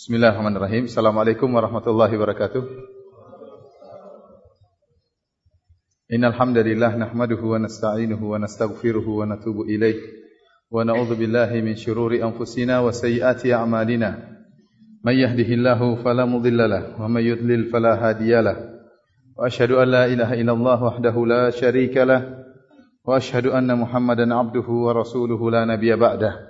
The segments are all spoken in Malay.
Bismillahirrahmanirrahim. Assalamualaikum warahmatullahi wabarakatuh. Innal hamdalillah nahmaduhu wa nasta'inuhu wa nastaghfiruhu wa natubu ilaih wa na'udzu billahi min shururi anfusina wa sayyiati a'malina. May yahdihillahu fala mudilla lahu wa may yudlil fala hadiya lahu. Wa ashhadu an la ilaha illallah wahdahu la syarika lahu wa ashhadu anna Muhammadan 'abduhu wa rasuluhu la nabiyya ba'dahu.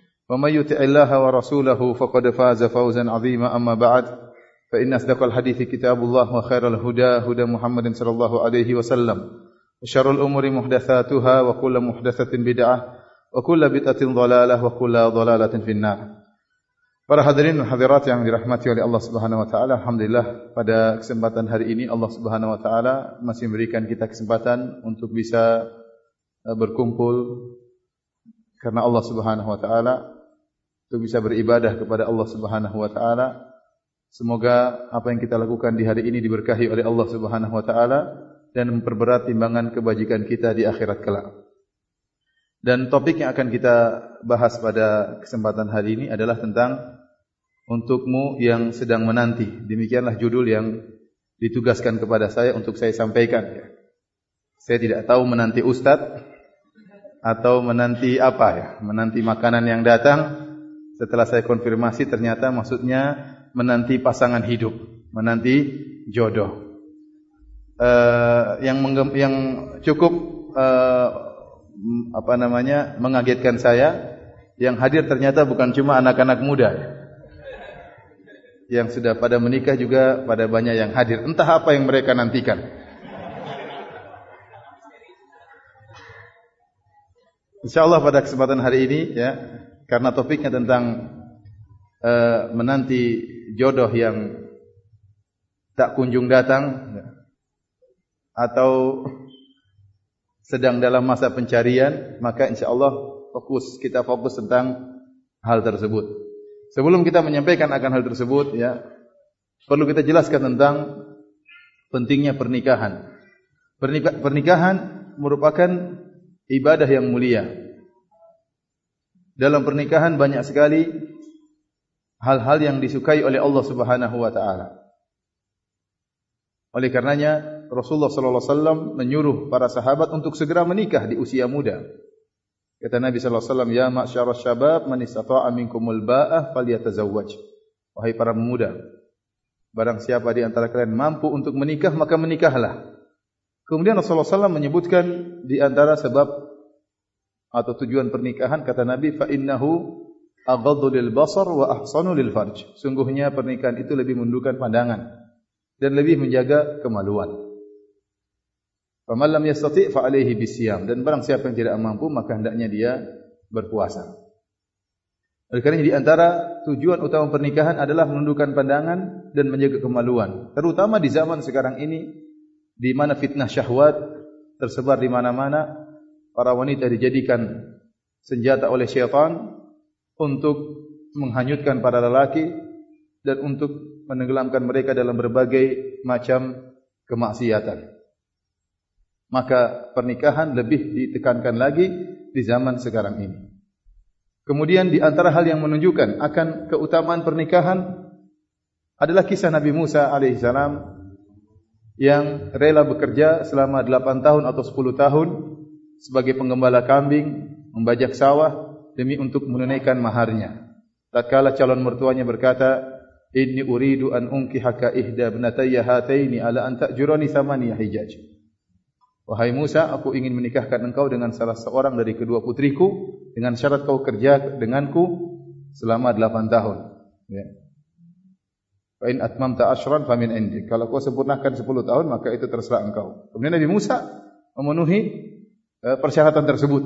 ومن يطع الله ورسوله فقد فاز فوزا عظيما اما بعد فان اصدق الحديث كتاب الله وخير الهدى هدى محمد صلى الله عليه وسلم وشر الامور محدثاتها وكل محدثه بدعه وكل بدعه ضلاله وكل ضلاله في النار Para hadirin dan hadirat yang dirahmati oleh Allah Subhanahu wa taala, alhamdulillah pada kesempatan hari ini Allah Subhanahu wa taala masih memberikan kita kesempatan untuk bisa eh, berkumpul karena Allah Subhanahu wa taala untuk bisa beribadah kepada Allah Subhanahu wa taala. Semoga apa yang kita lakukan di hari ini diberkahi oleh Allah Subhanahu wa taala dan memperberat timbangan kebajikan kita di akhirat kelak. Dan topik yang akan kita bahas pada kesempatan hari ini adalah tentang untukmu yang sedang menanti. Demikianlah judul yang ditugaskan kepada saya untuk saya sampaikan. Saya tidak tahu menanti ustaz atau menanti apa ya, menanti makanan yang datang setelah saya konfirmasi ternyata maksudnya menanti pasangan hidup, menanti jodoh. Uh, yang yang cukup uh, apa namanya mengagetkan saya, yang hadir ternyata bukan cuma anak-anak muda, yang sudah pada menikah juga pada banyak yang hadir. Entah apa yang mereka nantikan. Insyaallah pada kesempatan hari ini ya karena topiknya tentang uh, menanti jodoh yang tak kunjung datang atau sedang dalam masa pencarian, maka insya Allah fokus kita fokus tentang hal tersebut. Sebelum kita menyampaikan akan hal tersebut, ya perlu kita jelaskan tentang pentingnya pernikahan. Pernikahan merupakan ibadah yang mulia dalam pernikahan banyak sekali hal-hal yang disukai oleh Allah Subhanahu wa taala. Oleh karenanya Rasulullah sallallahu alaihi wasallam menyuruh para sahabat untuk segera menikah di usia muda. Kata Nabi sallallahu alaihi wasallam, "Ya ma'syarasy syabab, man istata'a minkumul ba'ah falyatazawwaj." Wahai para pemuda, barang siapa di antara kalian mampu untuk menikah, maka menikahlah. Kemudian Rasulullah SAW menyebutkan di antara sebab atau tujuan pernikahan kata Nabi fa innahu aghaddu lil basar wa ahsanu lil farj. Sungguhnya pernikahan itu lebih menundukkan pandangan dan lebih menjaga kemaluan. Faman lam yastati' fa alaihi bisyam dan barang siapa yang tidak mampu maka hendaknya dia berpuasa. Oleh kerana di antara tujuan utama pernikahan adalah menundukkan pandangan dan menjaga kemaluan, terutama di zaman sekarang ini di mana fitnah syahwat tersebar di mana-mana para wanita dijadikan senjata oleh syaitan untuk menghanyutkan para lelaki dan untuk menenggelamkan mereka dalam berbagai macam kemaksiatan. Maka pernikahan lebih ditekankan lagi di zaman sekarang ini. Kemudian di antara hal yang menunjukkan akan keutamaan pernikahan adalah kisah Nabi Musa alaihissalam yang rela bekerja selama 8 tahun atau 10 tahun sebagai penggembala kambing, membajak sawah demi untuk menunaikan maharnya. Tatkala calon mertuanya berkata, "Inni uridu an unkihaka ihda ibnatayya hataini ala an ta'jurani thamaniya hijaj." Wahai Musa, aku ingin menikahkan engkau dengan salah seorang dari kedua putriku dengan syarat kau kerja denganku selama 8 tahun. Ya. Fa in atmamta ashran fa min indi. Kalau kau sempurnakan 10 tahun maka itu terserah engkau. Kemudian Nabi Musa memenuhi persyaratan tersebut.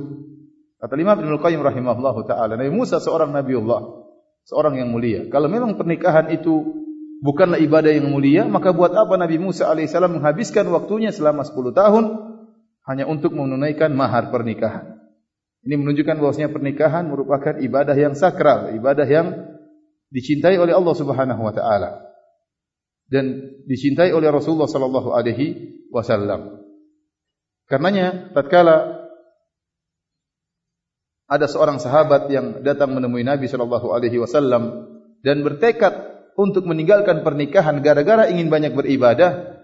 Kata Imam Ibnu Qayyim rahimahullahu taala, Nabi Musa seorang nabi Allah, seorang yang mulia. Kalau memang pernikahan itu bukanlah ibadah yang mulia, maka buat apa Nabi Musa alaihissalam menghabiskan waktunya selama 10 tahun hanya untuk menunaikan mahar pernikahan. Ini menunjukkan bahwasanya pernikahan merupakan ibadah yang sakral, ibadah yang dicintai oleh Allah Subhanahu wa taala dan dicintai oleh Rasulullah sallallahu alaihi wasallam. Karenanya tatkala ada seorang sahabat yang datang menemui Nabi sallallahu alaihi wasallam dan bertekad untuk meninggalkan pernikahan gara-gara ingin banyak beribadah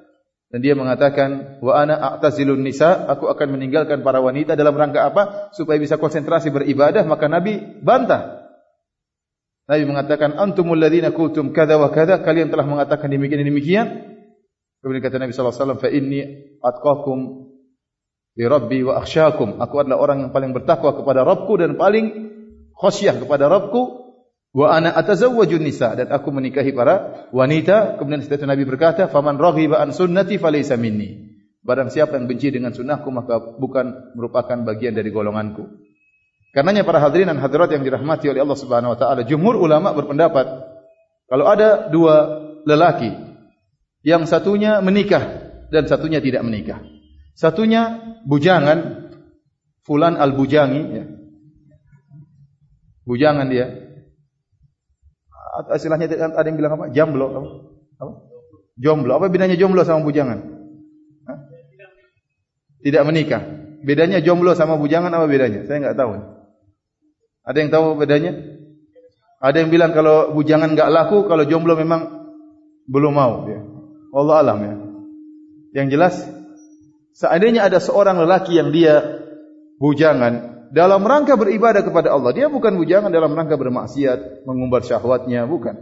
dan dia mengatakan wa ana a'tazilun nisa aku akan meninggalkan para wanita dalam rangka apa? Supaya bisa konsentrasi beribadah maka Nabi bantah. Nabi mengatakan antumul ladzina qultum kadza wa kadza kalian telah mengatakan demikian demikian. Kemudian kata Nabi sallallahu alaihi wasallam fa inni atqakum li rabbi wa akhsyakum aku adalah orang yang paling bertakwa kepada Rabbku dan paling khasyah kepada Rabbku. Wa ana atazawwaju nisa. Dan aku menikahi para wanita. Kemudian setelah Nabi berkata faman raghiba an sunnati falaysa minni. Barang siapa yang benci dengan sunnahku maka bukan merupakan bagian dari golonganku. Karenanya para hadirin dan hadirat yang dirahmati oleh Allah Subhanahu wa taala jumhur ulama berpendapat kalau ada dua lelaki yang satunya menikah dan satunya tidak menikah Satunya bujangan fulan al-bujangi ya. Bujangan dia. Istilahnya ada yang bilang apa? Jamblo apa? Apa? Jomblo. Apa bedanya jomblo sama bujangan? Hah? Tidak menikah. Bedanya jomblo sama bujangan apa bedanya? Saya enggak tahu. Ada yang tahu bedanya? Ada yang bilang kalau bujangan enggak laku, kalau jomblo memang belum mau ya. Allah alam ya. Yang jelas Seandainya ada seorang lelaki yang dia bujangan dalam rangka beribadah kepada Allah, dia bukan bujangan dalam rangka bermaksiat, mengumbar syahwatnya, bukan.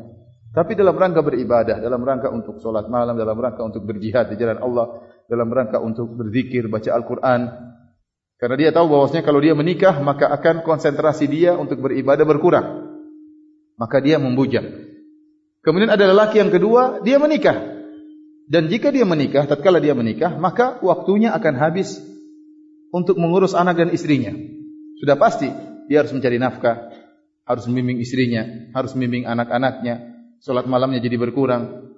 Tapi dalam rangka beribadah, dalam rangka untuk solat malam, dalam rangka untuk berjihad di jalan Allah, dalam rangka untuk berzikir, baca Al-Quran. Karena dia tahu bahwasanya kalau dia menikah, maka akan konsentrasi dia untuk beribadah berkurang. Maka dia membujang. Kemudian ada lelaki yang kedua, dia menikah. Dan jika dia menikah, tatkala dia menikah, maka waktunya akan habis untuk mengurus anak dan istrinya. Sudah pasti dia harus mencari nafkah, harus membimbing istrinya, harus membimbing anak-anaknya. Salat malamnya jadi berkurang.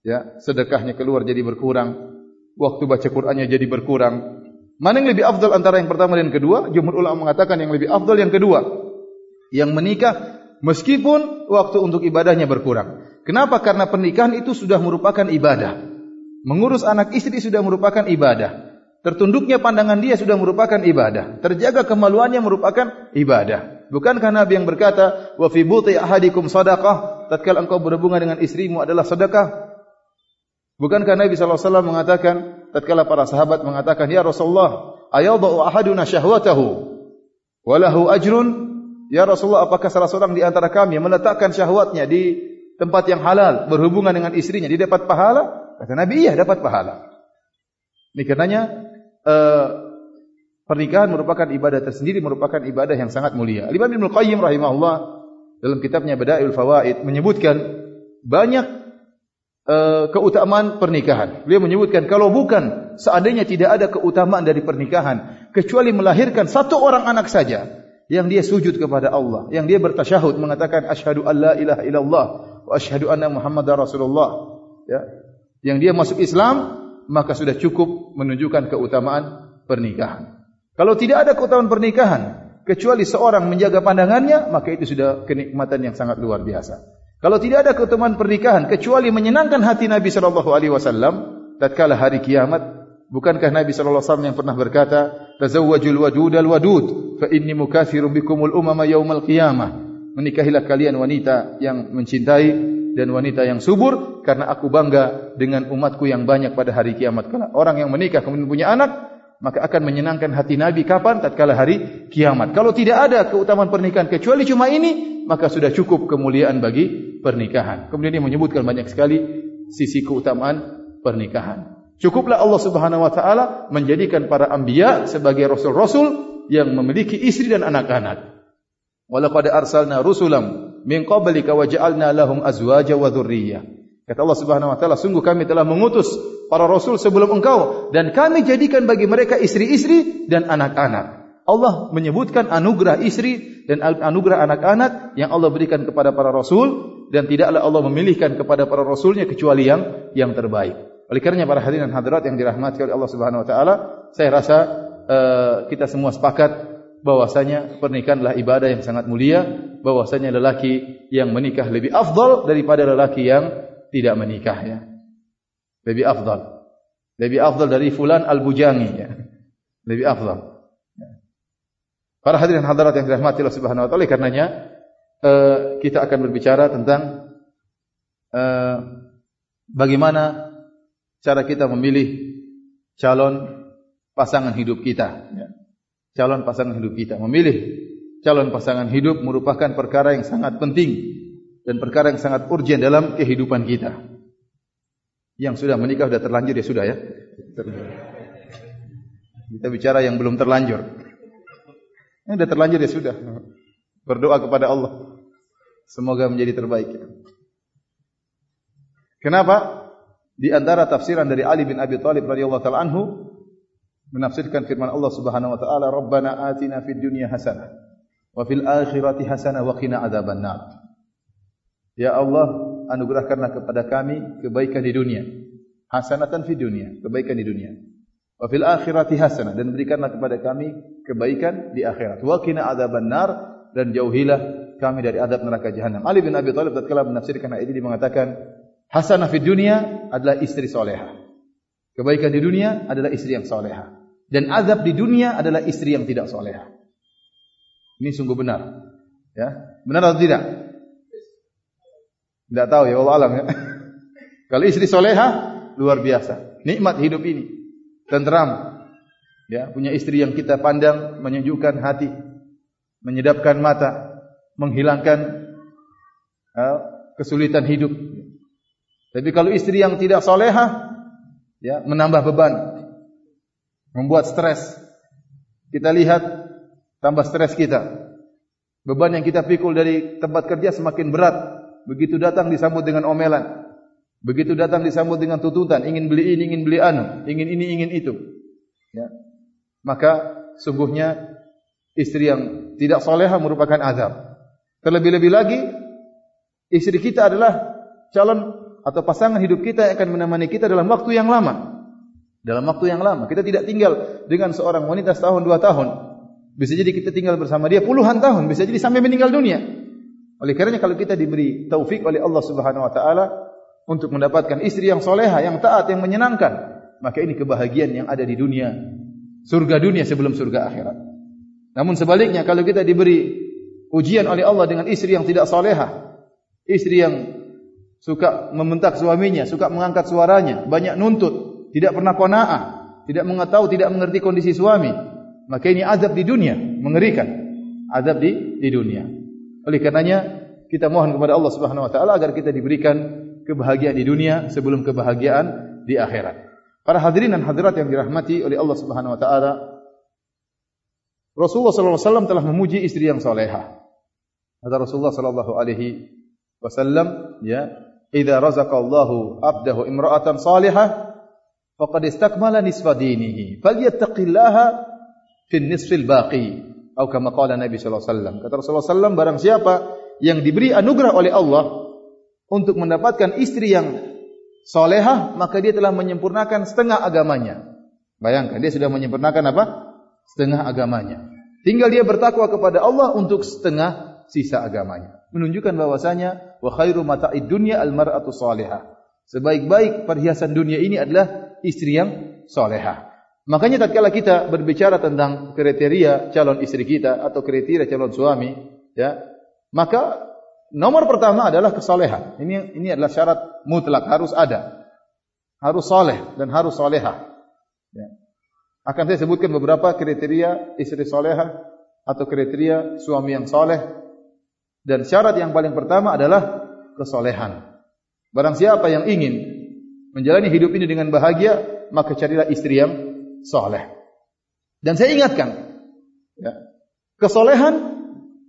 Ya, sedekahnya keluar jadi berkurang. Waktu baca Qur'annya jadi berkurang. Mana yang lebih afdal antara yang pertama dan kedua? Jumhur ulama mengatakan yang lebih afdal yang kedua. Yang menikah meskipun waktu untuk ibadahnya berkurang. Kenapa? Karena pernikahan itu sudah merupakan ibadah. Mengurus anak istri sudah merupakan ibadah. Tertunduknya pandangan dia sudah merupakan ibadah. Terjaga kemaluannya merupakan ibadah. Bukankah Nabi yang berkata, "Wa fi buti ahadikum sadaqah," tatkala engkau berhubungan dengan istrimu adalah sedekah? Bukankah Nabi sallallahu alaihi wasallam mengatakan tatkala para sahabat mengatakan, "Ya Rasulullah, ayadhu ahaduna syahwatahu wa lahu ajrun?" Ya Rasulullah, apakah salah seorang di antara kami meletakkan syahwatnya di tempat yang halal, berhubungan dengan istrinya, dia dapat pahala? Kata Nabi, iya dapat pahala. Ini karenanya uh, pernikahan merupakan ibadah tersendiri, merupakan ibadah yang sangat mulia. Al-Imam Ibn Qayyim rahimahullah dalam kitabnya Bada'il Fawaid menyebutkan banyak uh, keutamaan pernikahan. Beliau menyebutkan kalau bukan seandainya tidak ada keutamaan dari pernikahan kecuali melahirkan satu orang anak saja yang dia sujud kepada Allah, yang dia bertasyahud mengatakan asyhadu alla ilaha illallah wa asyhadu anna muhammadar rasulullah. Ya, yang dia masuk Islam maka sudah cukup menunjukkan keutamaan pernikahan. Kalau tidak ada keutamaan pernikahan kecuali seorang menjaga pandangannya maka itu sudah kenikmatan yang sangat luar biasa. Kalau tidak ada keutamaan pernikahan kecuali menyenangkan hati Nabi sallallahu alaihi wasallam tatkala hari kiamat bukankah Nabi sallallahu alaihi wasallam yang pernah berkata tazawwajul wadudal wadud fa inni mukathirun bikumul umama yaumal qiyamah menikahilah kalian wanita yang mencintai dan wanita yang subur karena aku bangga dengan umatku yang banyak pada hari kiamat kala. Orang yang menikah kemudian punya anak maka akan menyenangkan hati Nabi kapan tatkala hari kiamat. Kalau tidak ada keutamaan pernikahan kecuali cuma ini maka sudah cukup kemuliaan bagi pernikahan. Kemudian dia menyebutkan banyak sekali sisi keutamaan pernikahan. Cukuplah Allah Subhanahu wa taala menjadikan para anbiya sebagai rasul-rasul yang memiliki istri dan anak-anak. Walaqad arsalna rusulam min qablika wa ja'alna lahum azwaja wa dhurriyyah. Kata Allah Subhanahu wa taala, sungguh kami telah mengutus para rasul sebelum engkau dan kami jadikan bagi mereka istri-istri dan anak-anak. Allah menyebutkan anugerah istri dan anugerah anak-anak yang Allah berikan kepada para rasul dan tidaklah Allah memilihkan kepada para rasulnya kecuali yang yang terbaik. Oleh karenanya para hadirin dan hadirat yang dirahmati oleh Allah Subhanahu wa taala, saya rasa uh, kita semua sepakat bahwasanya pernikahan adalah ibadah yang sangat mulia, bahwasanya lelaki yang menikah lebih afdal daripada lelaki yang tidak menikah ya. Lebih afdal. Lebih afdal dari fulan al-bujangi ya. Lebih afdal. Para hadirin hadirat yang dirahmati Allah Subhanahu wa taala, karenanya uh, kita akan berbicara tentang uh, bagaimana cara kita memilih calon pasangan hidup kita ya. Calon pasangan hidup kita. Memilih calon pasangan hidup merupakan perkara yang sangat penting dan perkara yang sangat urgent dalam kehidupan kita. Yang sudah menikah sudah terlanjur ya sudah ya. Kita bicara yang belum terlanjur. Yang sudah terlanjur ya sudah. Berdoa kepada Allah. Semoga menjadi terbaik. Kenapa? Di antara tafsiran dari Ali bin Abi Thalib radhiyallahu taala anhu menafsirkan firman Allah Subhanahu wa taala, "Rabbana atina fid dunya hasanah wa fil akhirati hasanah wa qina adzabannar." Ya Allah, anugerahkanlah kepada kami kebaikan di dunia. Hasanatan fi dunia, kebaikan di dunia. Wa fil akhirati hasanah dan berikanlah kepada kami kebaikan di akhirat. Wa qina adzabannar dan jauhilah kami dari adab neraka jahanam. Ali bin Abi Thalib tatkala menafsirkan ayat ini mengatakan hasanah fi dunia adalah istri soleha. Kebaikan di dunia adalah istri yang soleha. Dan azab di dunia adalah istri yang tidak soleha. Ini sungguh benar. Ya, benar atau tidak? Tidak tahu ya Allah alam ya. Kalau istri soleha luar biasa. Nikmat hidup ini. Tenteram. Ya, punya istri yang kita pandang menyejukkan hati, menyedapkan mata, menghilangkan uh, kesulitan hidup. Tapi kalau istri yang tidak soleha, ya menambah beban, membuat stres. Kita lihat tambah stres kita. Beban yang kita pikul dari tempat kerja semakin berat Begitu datang disambut dengan omelan. Begitu datang disambut dengan tuntutan, ingin beli ini, ingin beli anu, ingin ini, ingin itu. Ya. Maka sungguhnya istri yang tidak soleha merupakan azab. Terlebih-lebih lagi, istri kita adalah calon atau pasangan hidup kita yang akan menemani kita dalam waktu yang lama. Dalam waktu yang lama. Kita tidak tinggal dengan seorang wanita setahun, dua tahun. Bisa jadi kita tinggal bersama dia puluhan tahun. Bisa jadi sampai meninggal dunia. Oleh karenanya kalau kita diberi taufik oleh Allah Subhanahu wa taala untuk mendapatkan istri yang soleha, yang taat, yang menyenangkan, maka ini kebahagiaan yang ada di dunia. Surga dunia sebelum surga akhirat. Namun sebaliknya kalau kita diberi ujian oleh Allah dengan istri yang tidak soleha, istri yang suka membentak suaminya, suka mengangkat suaranya, banyak nuntut, tidak pernah qanaah, tidak mengetahui, tidak mengerti kondisi suami, maka ini azab di dunia, mengerikan. Azab di di dunia. Oleh karenanya kita mohon kepada Allah Subhanahu wa taala agar kita diberikan kebahagiaan di dunia sebelum kebahagiaan di akhirat. Para hadirin dan hadirat yang dirahmati oleh Allah Subhanahu wa taala Rasulullah sallallahu alaihi wasallam telah memuji istri yang salehah. Kata Rasulullah sallallahu alaihi wasallam, ya, "Idza razaqallahu 'abdahu imra'atan salihah, faqad istakmala nisfa dinihi, falyattaqillaha fi an-nisfi al-baqi." atau kama qala Nabi sallallahu alaihi wasallam. Kata Rasulullah sallallahu barang siapa yang diberi anugerah oleh Allah untuk mendapatkan istri yang solehah, maka dia telah menyempurnakan setengah agamanya. Bayangkan dia sudah menyempurnakan apa? Setengah agamanya. Tinggal dia bertakwa kepada Allah untuk setengah sisa agamanya. Menunjukkan bahwasanya wa khairu mata'id dunya al mar'atu salihah. Sebaik-baik perhiasan dunia ini adalah istri yang solehah. Makanya tatkala kita berbicara tentang kriteria calon istri kita atau kriteria calon suami, ya, maka nomor pertama adalah kesolehan. Ini ini adalah syarat mutlak harus ada, harus soleh dan harus soleha. Ya. Akan saya sebutkan beberapa kriteria istri soleha atau kriteria suami yang soleh. Dan syarat yang paling pertama adalah kesolehan. Barang siapa yang ingin menjalani hidup ini dengan bahagia, maka carilah istri yang soleh. Dan saya ingatkan, ya, kesolehan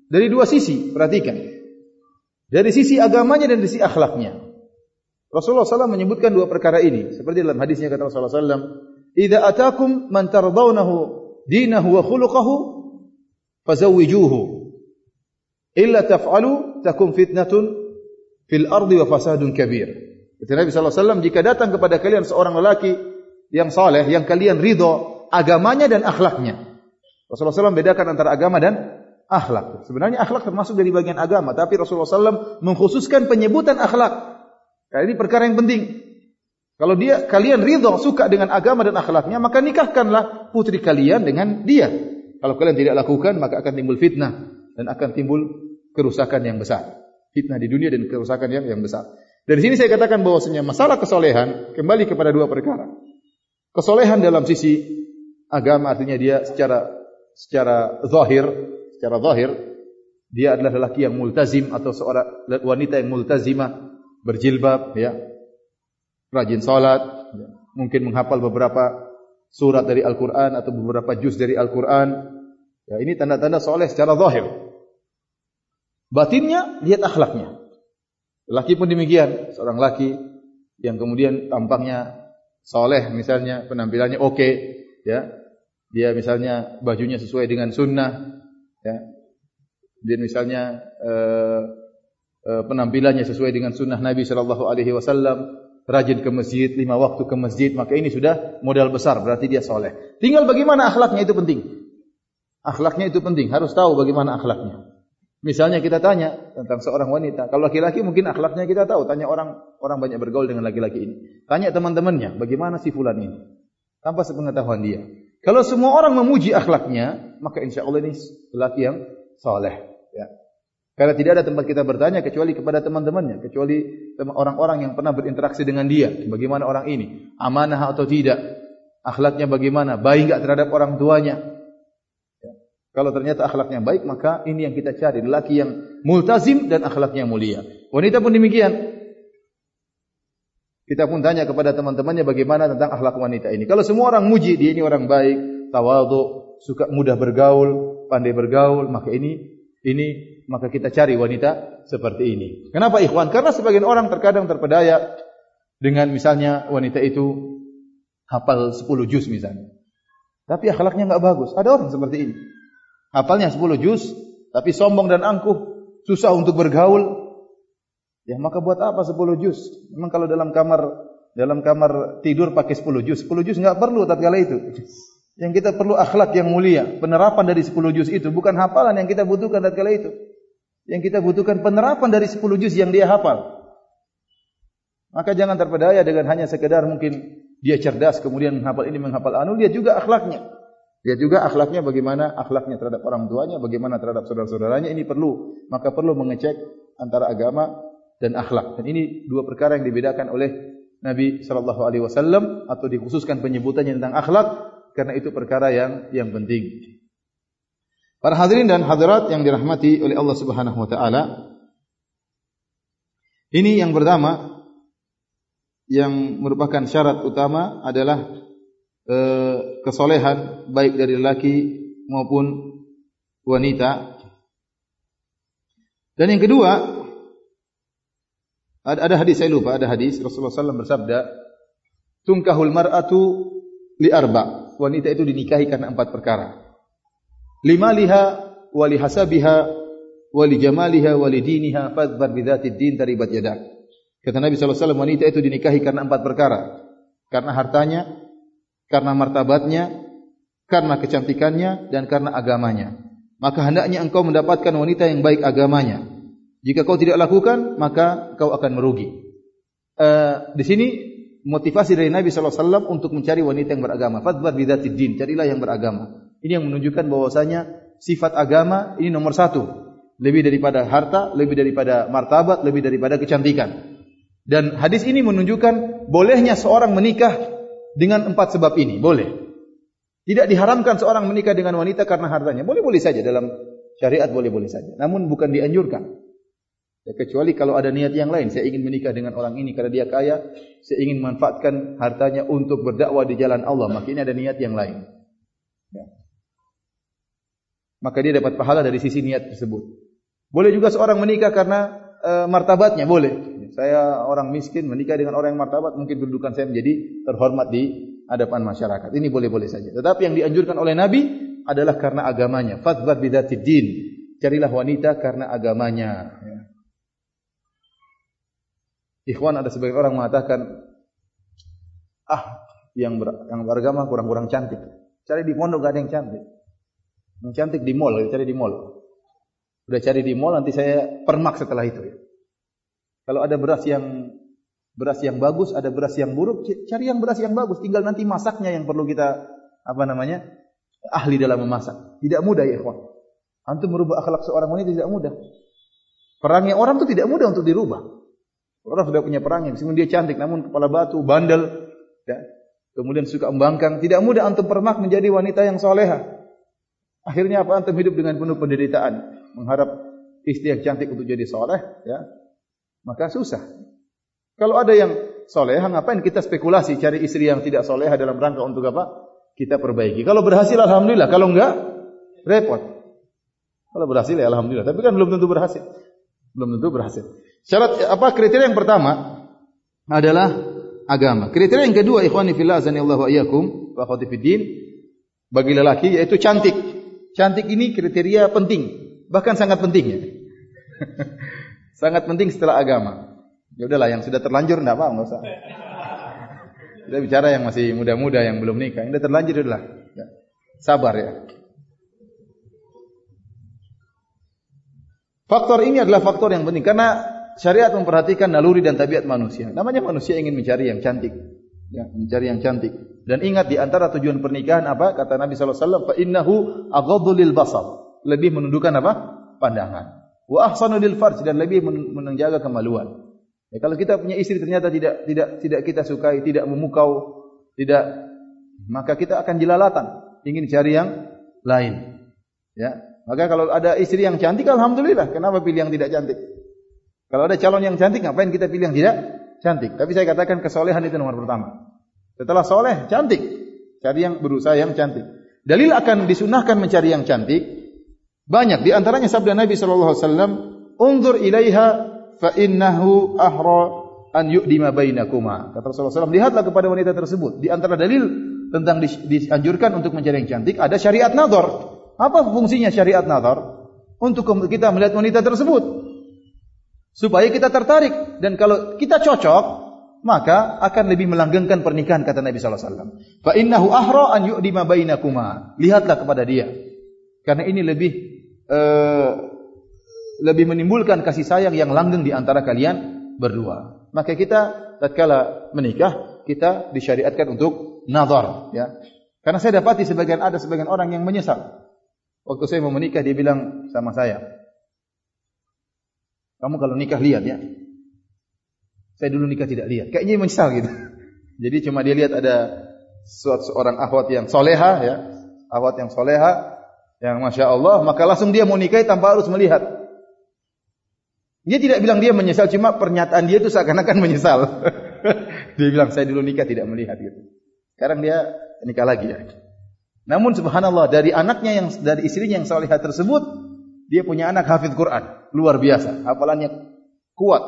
dari dua sisi, perhatikan. Dari sisi agamanya dan dari sisi akhlaknya. Rasulullah SAW menyebutkan dua perkara ini. Seperti dalam hadisnya kata Rasulullah SAW, Iza atakum man tardawnahu dinahu wa khuluqahu, fazawijuhu. Illa taf'alu takum fitnatun fil ardi wa fasadun kabir. Kata Nabi wasallam, jika datang kepada kalian seorang lelaki yang saleh, yang kalian ridho agamanya dan akhlaknya. Rasulullah SAW bedakan antara agama dan akhlak. Sebenarnya akhlak termasuk dari bagian agama, tapi Rasulullah SAW mengkhususkan penyebutan akhlak. Karena ini perkara yang penting. Kalau dia kalian ridho suka dengan agama dan akhlaknya, maka nikahkanlah putri kalian dengan dia. Kalau kalian tidak lakukan, maka akan timbul fitnah dan akan timbul kerusakan yang besar. Fitnah di dunia dan kerusakan yang yang besar. Dari sini saya katakan bahwasanya masalah kesolehan kembali kepada dua perkara. Kesolehan dalam sisi agama artinya dia secara secara zahir secara zahir dia adalah lelaki yang multazim atau seorang wanita yang multazimah berjilbab ya rajin salat ya. mungkin menghafal beberapa surat dari Al-Qur'an atau beberapa juz dari Al-Qur'an ya ini tanda-tanda soleh secara zahir batinnya lihat akhlaknya lelaki pun demikian seorang laki yang kemudian tampangnya soleh misalnya penampilannya oke okay, ya dia misalnya bajunya sesuai dengan sunnah ya. Dan misalnya uh, uh, penampilannya sesuai dengan sunnah Nabi Shallallahu Alaihi Wasallam, rajin ke masjid, lima waktu ke masjid, maka ini sudah modal besar, berarti dia soleh. Tinggal bagaimana akhlaknya itu penting. Akhlaknya itu penting, harus tahu bagaimana akhlaknya. Misalnya kita tanya tentang seorang wanita, kalau laki-laki mungkin akhlaknya kita tahu, tanya orang orang banyak bergaul dengan laki-laki ini. Tanya teman-temannya, bagaimana si fulan ini? Tanpa sepengetahuan dia. Kalau semua orang memuji akhlaknya, maka insya Allah ini lelaki yang soleh. Ya. Karena tidak ada tempat kita bertanya kecuali kepada teman-temannya, kecuali orang-orang yang pernah berinteraksi dengan dia. Bagaimana orang ini? Amanah atau tidak? Akhlaknya bagaimana? Baik enggak terhadap orang tuanya? Kalau ternyata akhlaknya baik, maka ini yang kita cari. Lelaki yang multazim dan akhlaknya mulia. Wanita pun demikian. Kita pun tanya kepada teman-temannya bagaimana tentang akhlak wanita ini. Kalau semua orang muji dia ini orang baik, tawadhu, suka mudah bergaul, pandai bergaul, maka ini ini maka kita cari wanita seperti ini. Kenapa ikhwan? Karena sebagian orang terkadang terpedaya dengan misalnya wanita itu hafal 10 juz misalnya. Tapi akhlaknya enggak bagus. Ada orang seperti ini. Hafalnya 10 juz tapi sombong dan angkuh, susah untuk bergaul, Ya maka buat apa 10 juz? Memang kalau dalam kamar dalam kamar tidur pakai 10 juz, 10 juz enggak perlu tatkala itu. Yang kita perlu akhlak yang mulia, penerapan dari 10 juz itu bukan hafalan yang kita butuhkan tatkala itu. Yang kita butuhkan penerapan dari 10 juz yang dia hafal. Maka jangan terpedaya dengan hanya sekedar mungkin dia cerdas kemudian menghafal ini menghafal anu, dia juga akhlaknya. Dia juga akhlaknya bagaimana akhlaknya terhadap orang tuanya, bagaimana terhadap saudara-saudaranya ini perlu. Maka perlu mengecek antara agama dan akhlak. Dan ini dua perkara yang dibedakan oleh Nabi sallallahu alaihi wasallam atau dikhususkan penyebutannya tentang akhlak karena itu perkara yang yang penting. Para hadirin dan hadirat yang dirahmati oleh Allah Subhanahu wa taala. Ini yang pertama yang merupakan syarat utama adalah e, kesolehan baik dari laki maupun wanita. Dan yang kedua, ada, ada hadis saya lupa, ada hadis Rasulullah SAW bersabda, Tungkahul mar'atu li arba. Wanita itu dinikahi karena empat perkara. Lima liha, wali hasabiha, wali jamaliha, wali diniha, fadbar bidhati din taribat yadak. Kata Nabi SAW, wanita itu dinikahi karena empat perkara. Karena hartanya, karena martabatnya, karena kecantikannya, dan karena agamanya. Maka hendaknya engkau mendapatkan wanita yang baik agamanya. Jika kau tidak lakukan, maka kau akan merugi. Uh, di sini motivasi dari Nabi sallallahu alaihi wasallam untuk mencari wanita yang beragama. Fadbar bidzatid din, carilah yang beragama. Ini yang menunjukkan bahwasanya sifat agama ini nomor satu. Lebih daripada harta, lebih daripada martabat, lebih daripada kecantikan. Dan hadis ini menunjukkan bolehnya seorang menikah dengan empat sebab ini. Boleh. Tidak diharamkan seorang menikah dengan wanita karena hartanya. Boleh-boleh saja dalam syariat boleh-boleh saja. Namun bukan dianjurkan. Ya, kecuali kalau ada niat yang lain, saya ingin menikah dengan orang ini karena dia kaya, saya ingin memanfaatkan hartanya untuk berdakwah di jalan Allah, maka ini ada niat yang lain. Ya. Maka dia dapat pahala dari sisi niat tersebut. Boleh juga seorang menikah karena e, martabatnya, boleh. Saya orang miskin menikah dengan orang yang martabat, mungkin kedudukan saya menjadi terhormat di hadapan masyarakat. Ini boleh-boleh saja. Tetapi yang dianjurkan oleh Nabi adalah karena agamanya. Fadbar bidatid din. Carilah wanita karena agamanya. Ya. Ikhwan ada sebagian orang mengatakan, ah yang ber, yang beragama kurang-kurang cantik. Cari di pondok gak ada yang cantik. Yang cantik di mall, cari di mall. Udah cari di mall, nanti saya permak setelah itu. Ya. Kalau ada beras yang beras yang bagus, ada beras yang buruk, cari yang beras yang bagus. Tinggal nanti masaknya yang perlu kita apa namanya ahli dalam memasak. Tidak mudah ya, ikhwan. Antum merubah akhlak seorang wanita tidak mudah. Perangnya orang itu tidak mudah untuk dirubah. Orang sudah punya perangnya, meskipun dia cantik, namun kepala batu, bandel, ya. kemudian suka membangkang. Tidak mudah antum permak menjadi wanita yang soleha. Akhirnya apa antum hidup dengan penuh penderitaan, mengharap istri yang cantik untuk jadi soleh, ya. Maka susah. Kalau ada yang soleha, ngapain kita spekulasi cari istri yang tidak soleha dalam rangka untuk apa? Kita perbaiki. Kalau berhasil, alhamdulillah. Kalau enggak, repot. Kalau berhasil, ya alhamdulillah. Tapi kan belum tentu berhasil belum tentu berhasil. Syarat apa kriteria yang pertama adalah agama. Kriteria yang kedua ikhwani fillah azanillahu iyyakum wa akhwati fiddin bagi lelaki yaitu cantik. Cantik ini kriteria penting, bahkan sangat penting ya. sangat penting setelah agama. Ya udahlah yang sudah terlanjur enggak apa enggak usah. Kita bicara yang masih muda-muda yang belum nikah, yang sudah terlanjur adalah ya. sabar ya. Faktor ini adalah faktor yang penting karena syariat memperhatikan naluri dan tabiat manusia. Namanya manusia ingin mencari yang cantik, ya, mencari yang cantik. Dan ingat di antara tujuan pernikahan apa? Kata Nabi sallallahu alaihi wasallam, "Fa innahu aghaddu lil basar." Lebih menundukkan apa? Pandangan. Wa ahsanu lil farj dan lebih menjaga kemaluan. Ya, kalau kita punya istri ternyata tidak tidak tidak kita sukai, tidak memukau, tidak maka kita akan jelalatan ingin cari yang lain. Ya, Maka kalau ada istri yang cantik, alhamdulillah. Kenapa pilih yang tidak cantik? Kalau ada calon yang cantik, ngapain kita pilih yang tidak cantik? Tapi saya katakan kesolehan itu nomor pertama. Setelah soleh, cantik. Cari yang berusaha yang cantik. Dalil akan disunahkan mencari yang cantik. Banyak. Di antaranya sabda Nabi SAW. Unzur ilaiha fa innahu ahra an yu'dima bainakuma. Kata Rasulullah SAW. Lihatlah kepada wanita tersebut. Di antara dalil tentang dianjurkan untuk mencari yang cantik. Ada syariat nador. Apa fungsinya syariat nazar? Untuk kita melihat wanita tersebut. Supaya kita tertarik. Dan kalau kita cocok, maka akan lebih melanggengkan pernikahan kata Nabi sallallahu alaihi wasallam. Fa innahu ahra an yu'dima bainakuma. Lihatlah kepada dia. Karena ini lebih uh, lebih menimbulkan kasih sayang yang langgeng di antara kalian berdua. Maka kita tatkala menikah, kita disyariatkan untuk nazar, ya. Karena saya dapati sebagian ada sebagian orang yang menyesal. Waktu saya mau menikah dia bilang sama saya, kamu kalau nikah lihat ya. Saya dulu nikah tidak lihat. Kayaknya menyesal gitu. Jadi cuma dia lihat ada suatu seorang ahwat yang soleha ya, ahwat yang soleha, yang masya Allah, maka langsung dia mau nikah tanpa harus melihat. Dia tidak bilang dia menyesal, cuma pernyataan dia itu seakan-akan menyesal. dia bilang saya dulu nikah tidak melihat gitu. Sekarang dia nikah lagi ya. Namun subhanallah dari anaknya yang dari istrinya yang salihah tersebut dia punya anak hafid Quran luar biasa hafalannya kuat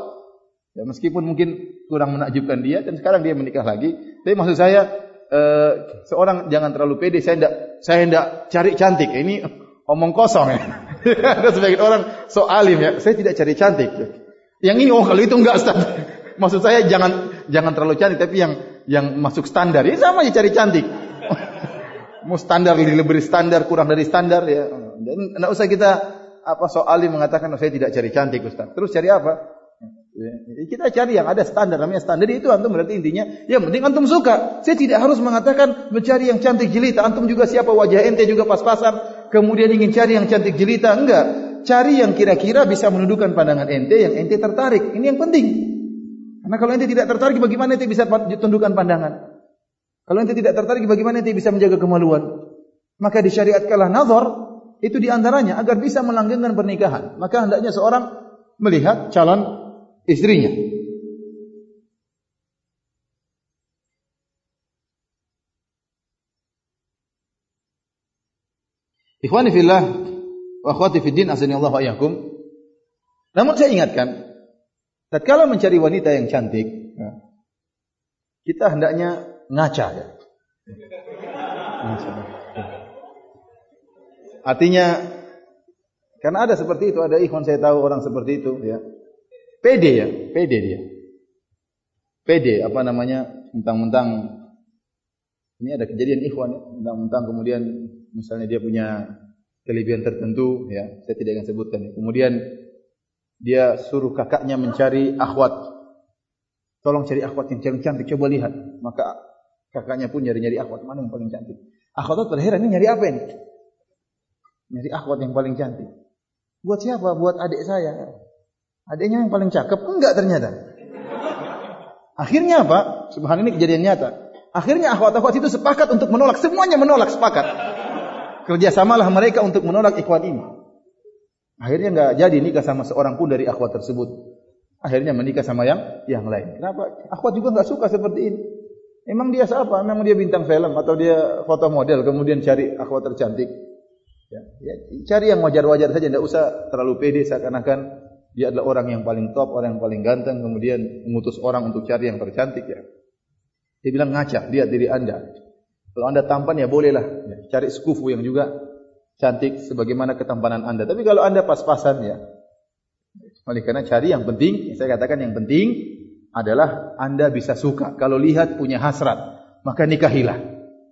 ya meskipun mungkin kurang menakjubkan dia dan sekarang dia menikah lagi tapi maksud saya eh, seorang jangan terlalu pede saya tidak saya tidak cari cantik ini omong kosong ya ada sebagian orang so alim ya saya tidak cari cantik yang ini oh kalau itu enggak standar maksud saya jangan jangan terlalu cantik tapi yang yang masuk standar ini sama aja cari cantik mau standar lebih standar kurang dari standar ya. Dan enggak usah kita apa soalnya mengatakan oh, saya tidak cari cantik Ustaz. Terus cari apa? Ya, kita cari yang ada standar namanya standar itu antum berarti intinya yang penting antum suka. Saya tidak harus mengatakan mencari yang cantik jelita. Antum juga siapa wajah ente juga pas-pasan kemudian ingin cari yang cantik jelita enggak. Cari yang kira-kira bisa menundukkan pandangan ente yang ente tertarik. Ini yang penting. Karena kalau ente tidak tertarik bagaimana ente bisa tundukkan pandangan? Kalau ente tidak tertarik, bagaimana ente bisa menjaga kemaluan? Maka disyariatkanlah nazar itu diantaranya agar bisa melanggengkan pernikahan. Maka hendaknya seorang melihat calon istrinya. Ikhwani fillah wa akhwati fid din azani Allah ayyakum. Namun saya ingatkan, tatkala mencari wanita yang cantik, ya, kita hendaknya ngaca ya. Artinya karena ada seperti itu, ada ikhwan saya tahu orang seperti itu ya. Pede ya, pede dia. pede apa namanya mentang-mentang ini ada kejadian ikhwan ya, mentang-mentang kemudian misalnya dia punya kelebihan tertentu ya, saya tidak akan sebutkan. Kemudian dia suruh kakaknya mencari akhwat. Tolong cari akhwat yang paling cantik, coba lihat. Maka kakaknya pun nyari-nyari akhwat mana yang paling cantik. Akhwat itu terheran ini nyari apa ini? Nyari akhwat yang paling cantik. Buat siapa? Buat adik saya. Adiknya yang paling cakep enggak ternyata. Akhirnya apa? Subhanallah ini kejadian nyata. Akhirnya akhwat-akhwat itu sepakat untuk menolak. Semuanya menolak sepakat. Kerjasamalah mereka untuk menolak ikhwan ini. Akhirnya enggak jadi nikah sama seorang pun dari akhwat tersebut. Akhirnya menikah sama yang yang lain. Kenapa? Akhwat juga enggak suka seperti ini. Emang dia siapa? Memang dia bintang film atau dia foto model kemudian cari akhwat tercantik. Ya, ya, cari yang wajar-wajar saja, tidak usah terlalu pede seakan-akan dia adalah orang yang paling top, orang yang paling ganteng, kemudian mengutus orang untuk cari yang tercantik. Ya. Dia bilang ngaca, lihat diri anda. Kalau anda tampan ya bolehlah, ya, cari sekufu yang juga cantik sebagaimana ketampanan anda. Tapi kalau anda pas-pasan ya, oleh karena cari yang penting, saya katakan yang penting adalah anda bisa suka. Kalau lihat punya hasrat, maka nikahilah.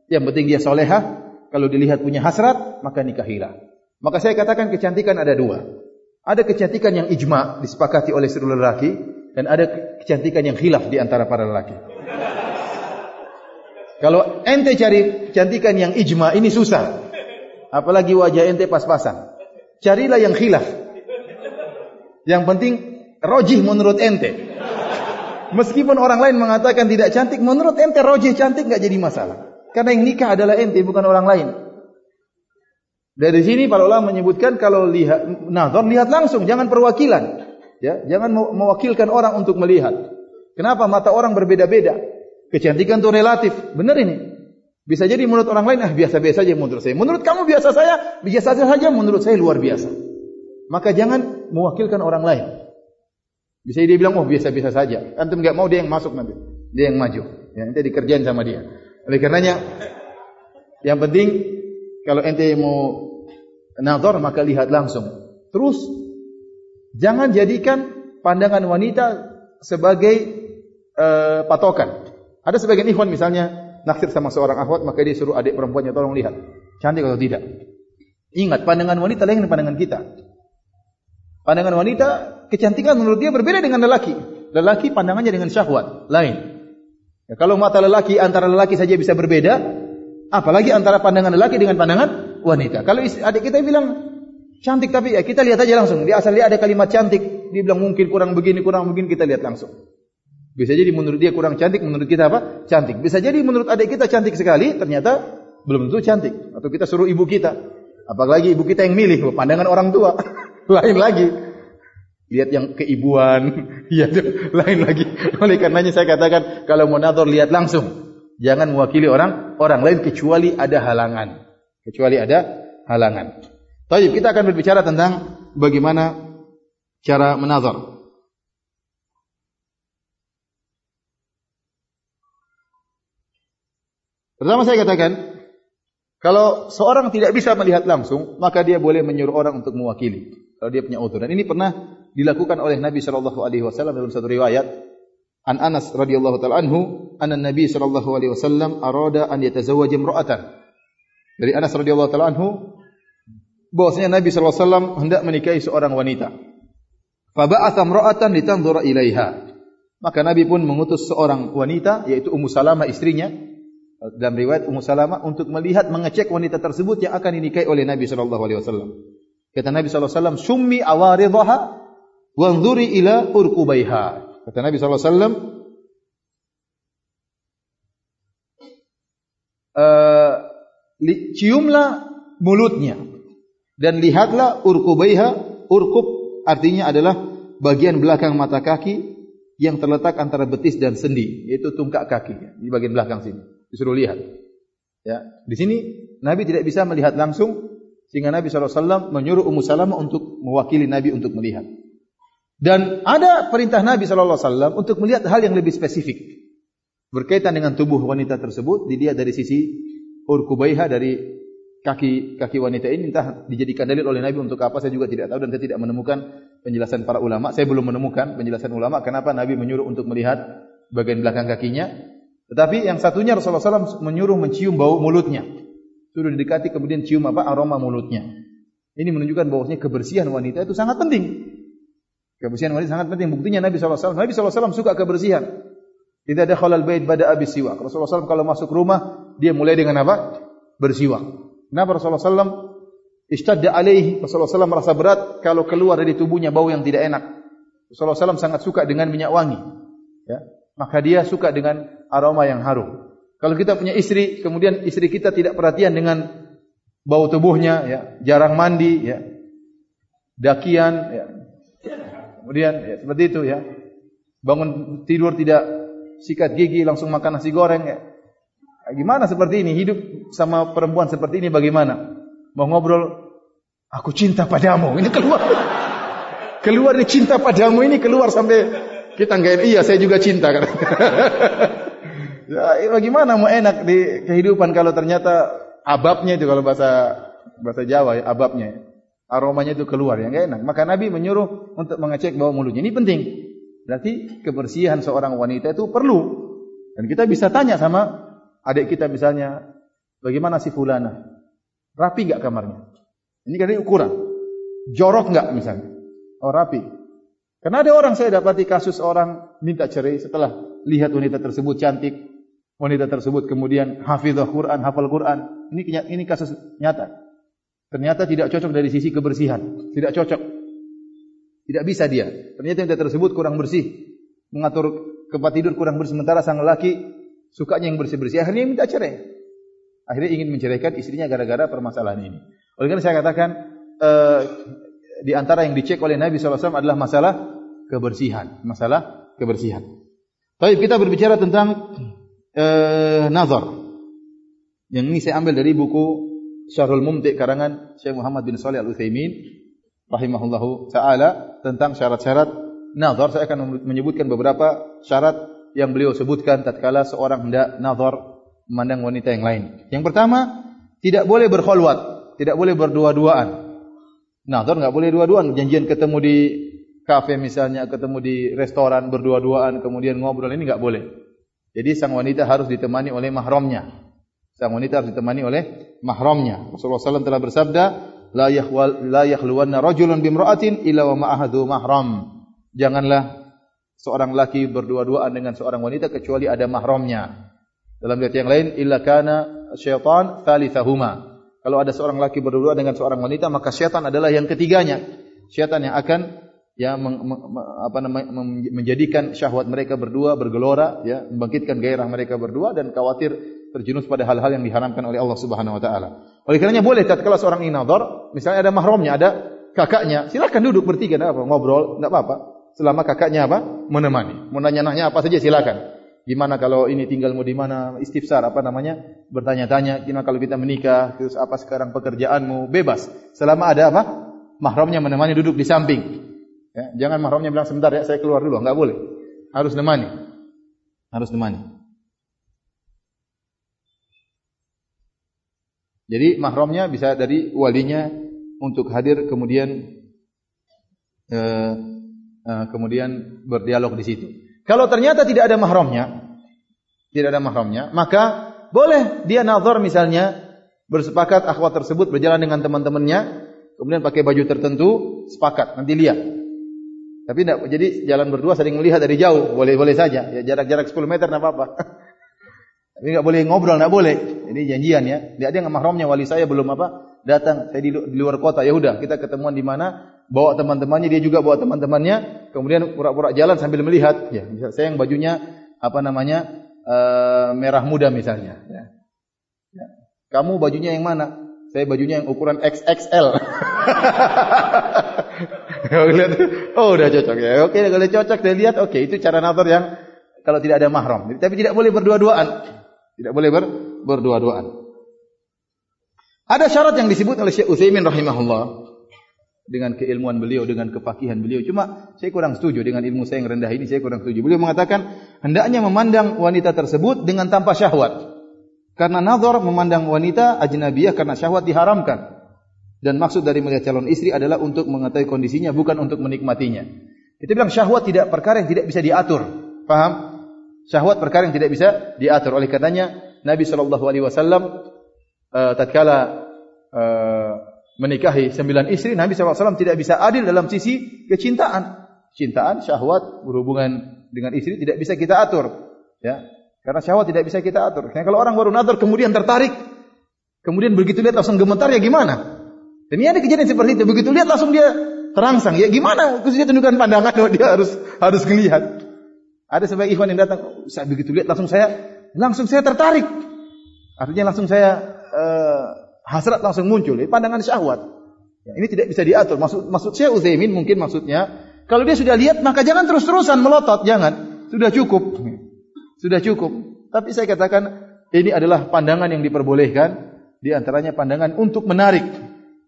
Yang penting dia soleha, kalau dilihat punya hasrat, maka nikahilah. Maka saya katakan kecantikan ada dua. Ada kecantikan yang ijma disepakati oleh seluruh lelaki dan ada kecantikan yang khilaf di antara para lelaki. Kalau ente cari kecantikan yang ijma ini susah. Apalagi wajah ente pas-pasan. Carilah yang khilaf. Yang penting rojih menurut ente. Meskipun orang lain mengatakan tidak cantik, menurut ente rojih cantik enggak jadi masalah. Karena yang nikah adalah ente bukan orang lain. Dari sini para ulama menyebutkan kalau lihat nazar lihat langsung jangan perwakilan. Ya, jangan mewakilkan orang untuk melihat. Kenapa mata orang berbeda-beda? Kecantikan itu relatif. Benar ini. Bisa jadi menurut orang lain ah biasa-biasa saja menurut saya. Menurut kamu biasa saya, biasa saja menurut saya luar biasa. Maka jangan mewakilkan orang lain. Bisa dia bilang oh biasa-biasa saja. Antum enggak mau dia yang masuk nanti. Dia yang maju. Ya, nanti dikerjain sama dia. Oleh karenanya yang penting kalau ente mau nazar maka lihat langsung. Terus jangan jadikan pandangan wanita sebagai uh, patokan. Ada sebagian ikhwan misalnya naksir sama seorang akhwat maka dia suruh adik perempuannya tolong lihat cantik atau tidak. Ingat pandangan wanita lain dengan pandangan kita. Pandangan wanita kecantikan menurut dia berbeda dengan lelaki. Lelaki pandangannya dengan syahwat lain. Ya, kalau mata lelaki antara lelaki saja bisa berbeda, apalagi antara pandangan lelaki dengan pandangan wanita. Kalau adik kita bilang cantik tapi ya kita lihat aja langsung. Di asal dia ada kalimat cantik, dia bilang mungkin kurang begini, kurang begini kita lihat langsung. Bisa jadi menurut dia kurang cantik, menurut kita apa? Cantik. Bisa jadi menurut adik kita cantik sekali, ternyata belum tentu cantik. Atau kita suruh ibu kita. Apalagi ibu kita yang milih, pandangan orang tua. Lain lagi lihat yang keibuan, lain lagi. Oleh karenanya saya katakan kalau mau nazar lihat langsung, jangan mewakili orang orang lain kecuali ada halangan, kecuali ada halangan. Tapi kita akan berbicara tentang bagaimana cara menazar. Pertama saya katakan, kalau seorang tidak bisa melihat langsung, maka dia boleh menyuruh orang untuk mewakili. Kalau dia punya utur. Dan ini pernah dilakukan oleh Nabi sallallahu alaihi wasallam dalam satu riwayat an Anas radhiyallahu taala anhu anna Nabi sallallahu alaihi wasallam arada an yatazawwaj imra'atan. Dari Anas radhiyallahu taala anhu bahwasanya Nabi sallallahu alaihi wasallam hendak menikahi seorang wanita. Fa ba'atha imra'atan litanzura ilaiha. Maka Nabi pun mengutus seorang wanita yaitu Ummu Salamah istrinya dalam riwayat Ummu Salamah untuk melihat mengecek wanita tersebut yang akan dinikahi oleh Nabi sallallahu alaihi wasallam. Kata Nabi sallallahu alaihi wasallam summi awaridha wanzuri ila urqubaiha. Kata Nabi alaihi wasallam, uh, ciumlah mulutnya dan lihatlah urqubaiha. Urqub artinya adalah bagian belakang mata kaki yang terletak antara betis dan sendi, yaitu tungkak kaki di bagian belakang sini. Disuruh lihat. Ya, di sini Nabi tidak bisa melihat langsung sehingga Nabi SAW menyuruh Ummu Salamah untuk mewakili Nabi untuk melihat. Dan ada perintah Nabi sallallahu wasallam untuk melihat hal yang lebih spesifik berkaitan dengan tubuh wanita tersebut dilihat dari sisi urkubaiha dari kaki kaki wanita ini entah dijadikan dalil oleh Nabi untuk apa saya juga tidak tahu dan saya tidak menemukan penjelasan para ulama saya belum menemukan penjelasan ulama kenapa Nabi menyuruh untuk melihat bagian belakang kakinya. Tetapi yang satunya Rasulullah SAW menyuruh mencium bau mulutnya. Suruh didekati kemudian cium apa aroma mulutnya. Ini menunjukkan bahwasanya kebersihan wanita itu sangat penting. Kebersihan wanita sangat penting. Buktinya Nabi SAW. Nabi SAW suka kebersihan. Tidak ada khalal bait pada abis siwak. Rasulullah SAW kalau masuk rumah, dia mulai dengan apa? Bersiwak. Kenapa Rasulullah SAW Ishtadda alaihi Rasulullah SAW merasa berat kalau keluar dari tubuhnya bau yang tidak enak. Rasulullah SAW sangat suka dengan minyak wangi. Ya. Maka dia suka dengan aroma yang harum. Kalau kita punya istri, kemudian istri kita tidak perhatian dengan bau tubuhnya, ya, jarang mandi, ya, dakian, ya. Kemudian ya, seperti itu ya, bangun tidur tidak sikat gigi langsung makan nasi goreng, ya. Gimana seperti ini hidup sama perempuan seperti ini bagaimana? mau ngobrol, aku cinta padamu. Ini keluar. Keluar ini cinta padamu ini keluar sampai kita enggak iya saya juga cinta kan. ya bagaimana mau enak di kehidupan kalau ternyata ababnya itu kalau bahasa bahasa Jawa ya ababnya aromanya itu keluar ya enggak enak. Maka Nabi menyuruh untuk mengecek bau mulutnya. Ini penting. Berarti kebersihan seorang wanita itu perlu. Dan kita bisa tanya sama adik kita misalnya, bagaimana si fulana? Rapi enggak kamarnya? Ini kan ukuran. Jorok enggak misalnya? Oh rapi. Karena ada orang saya dapati kasus orang minta cerai setelah lihat wanita tersebut cantik, wanita tersebut kemudian hafizah Quran, hafal Quran. Ini ini kasus nyata. Ternyata tidak cocok dari sisi kebersihan, tidak cocok. Tidak bisa dia. Ternyata wanita tersebut kurang bersih, mengatur tempat tidur kurang bersih sementara sang lelaki sukanya yang bersih-bersih. Akhirnya minta cerai akhirnya ingin menceraikan istrinya gara-gara permasalahan ini. Oleh karena saya katakan uh, di antara yang dicek oleh Nabi SAW adalah masalah kebersihan, masalah kebersihan. Tapi kita berbicara tentang uh, nazar. Yang ini saya ambil dari buku Syarul Mumti' karangan Syekh Muhammad bin Shalih Al Utsaimin rahimahullahu taala tentang syarat-syarat nazar. Saya akan menyebutkan beberapa syarat yang beliau sebutkan tatkala seorang hendak nazar memandang wanita yang lain. Yang pertama, tidak boleh berkhulwat, tidak boleh berdua-duaan. Nazar enggak boleh dua-duaan, janjian ketemu di kafe misalnya, ketemu di restoran berdua-duaan, kemudian ngobrol ini enggak boleh. Jadi sang wanita harus ditemani oleh mahramnya. Sang wanita harus ditemani oleh mahramnya. Rasulullah SAW telah bersabda, la yahwal la yakhluwanna rajulun bimra'atin illa wa ma'ahadu mahram. Janganlah seorang laki berdua-duaan dengan seorang wanita kecuali ada mahramnya. Dalam riwayat yang lain, illa kana syaitan thalithahuma. Kalau ada seorang laki berdua dengan seorang wanita, maka syaitan adalah yang ketiganya. Syaitan yang akan ya meng, apa namanya menjadikan syahwat mereka berdua bergelora, ya, membangkitkan gairah mereka berdua dan khawatir terjerumus pada hal-hal yang diharamkan oleh Allah Subhanahu wa taala. Oleh karenanya boleh tatkala seorang ini nadhar, misalnya ada mahramnya, ada kakaknya, silakan duduk bertiga enggak apa, ngobrol, enggak apa-apa. Selama kakaknya apa? menemani. Mau nanya-nanya apa saja silakan. Gimana kalau ini tinggalmu di mana? Istifsar apa namanya? Bertanya-tanya. Gimana kalau kita menikah? Terus apa sekarang pekerjaanmu? Bebas. Selama ada apa? Mahramnya menemani duduk di samping. Ya, jangan mahramnya bilang sebentar ya, saya keluar dulu. Enggak boleh. Harus menemani. Harus menemani. Jadi mahramnya bisa dari walinya untuk hadir kemudian eh, eh, kemudian berdialog di situ. Kalau ternyata tidak ada mahramnya, tidak ada mahramnya, maka boleh dia nazar misalnya bersepakat akhwat tersebut berjalan dengan teman-temannya, kemudian pakai baju tertentu, sepakat nanti lihat. Tapi tidak, jadi jalan berdua saling melihat dari jauh, boleh-boleh saja. Ya jarak-jarak 10 meter tidak apa-apa. Tapi tidak boleh ngobrol, tidak boleh. Ini janjian ya. Dia ada yang mahramnya wali saya belum apa datang. Saya di luar kota. Ya sudah, kita ketemuan di mana? bawa teman-temannya, dia juga bawa teman-temannya, kemudian pura-pura jalan sambil melihat. Ya, saya yang bajunya apa namanya uh, merah muda misalnya. Ya. Ya. Kamu bajunya yang mana? Saya bajunya yang ukuran XXL. oh, udah cocok ya. Oke, kalau cocok, saya lihat. Oke, itu cara nazar yang kalau tidak ada mahram. Tapi tidak boleh berdua-duaan. Tidak boleh ber berdua-duaan. Ada syarat yang disebut oleh Syekh Utsaimin rahimahullah dengan keilmuan beliau, dengan kepakihan beliau. Cuma saya kurang setuju dengan ilmu saya yang rendah ini, saya kurang setuju. Beliau mengatakan, hendaknya memandang wanita tersebut dengan tanpa syahwat. Karena nazar memandang wanita ajnabiyah karena syahwat diharamkan. Dan maksud dari melihat calon istri adalah untuk mengetahui kondisinya, bukan untuk menikmatinya. Kita bilang syahwat tidak perkara yang tidak bisa diatur. Faham? Syahwat perkara yang tidak bisa diatur. Oleh karenanya Nabi sallallahu alaihi wasallam uh, tatkala uh, menikahi sembilan istri, Nabi SAW tidak bisa adil dalam sisi kecintaan. Cintaan, syahwat, berhubungan dengan istri tidak bisa kita atur. Ya, karena syahwat tidak bisa kita atur. Karena kalau orang baru nazar kemudian tertarik, kemudian begitu lihat langsung gemetar ya gimana? Ini ada kejadian seperti itu. Begitu lihat langsung dia terangsang. Ya gimana? Khususnya tunjukkan pandangan dia harus harus melihat. Ada sebagai ikhwan yang datang, saya begitu lihat langsung saya langsung saya tertarik. Artinya langsung saya uh, hasrat langsung muncul. Ini pandangan syahwat. Ya, ini tidak bisa diatur. Maksud maksud saya Utsaimin mungkin maksudnya kalau dia sudah lihat maka jangan terus-terusan melotot, jangan. Sudah cukup. Sudah cukup. Tapi saya katakan ini adalah pandangan yang diperbolehkan di antaranya pandangan untuk menarik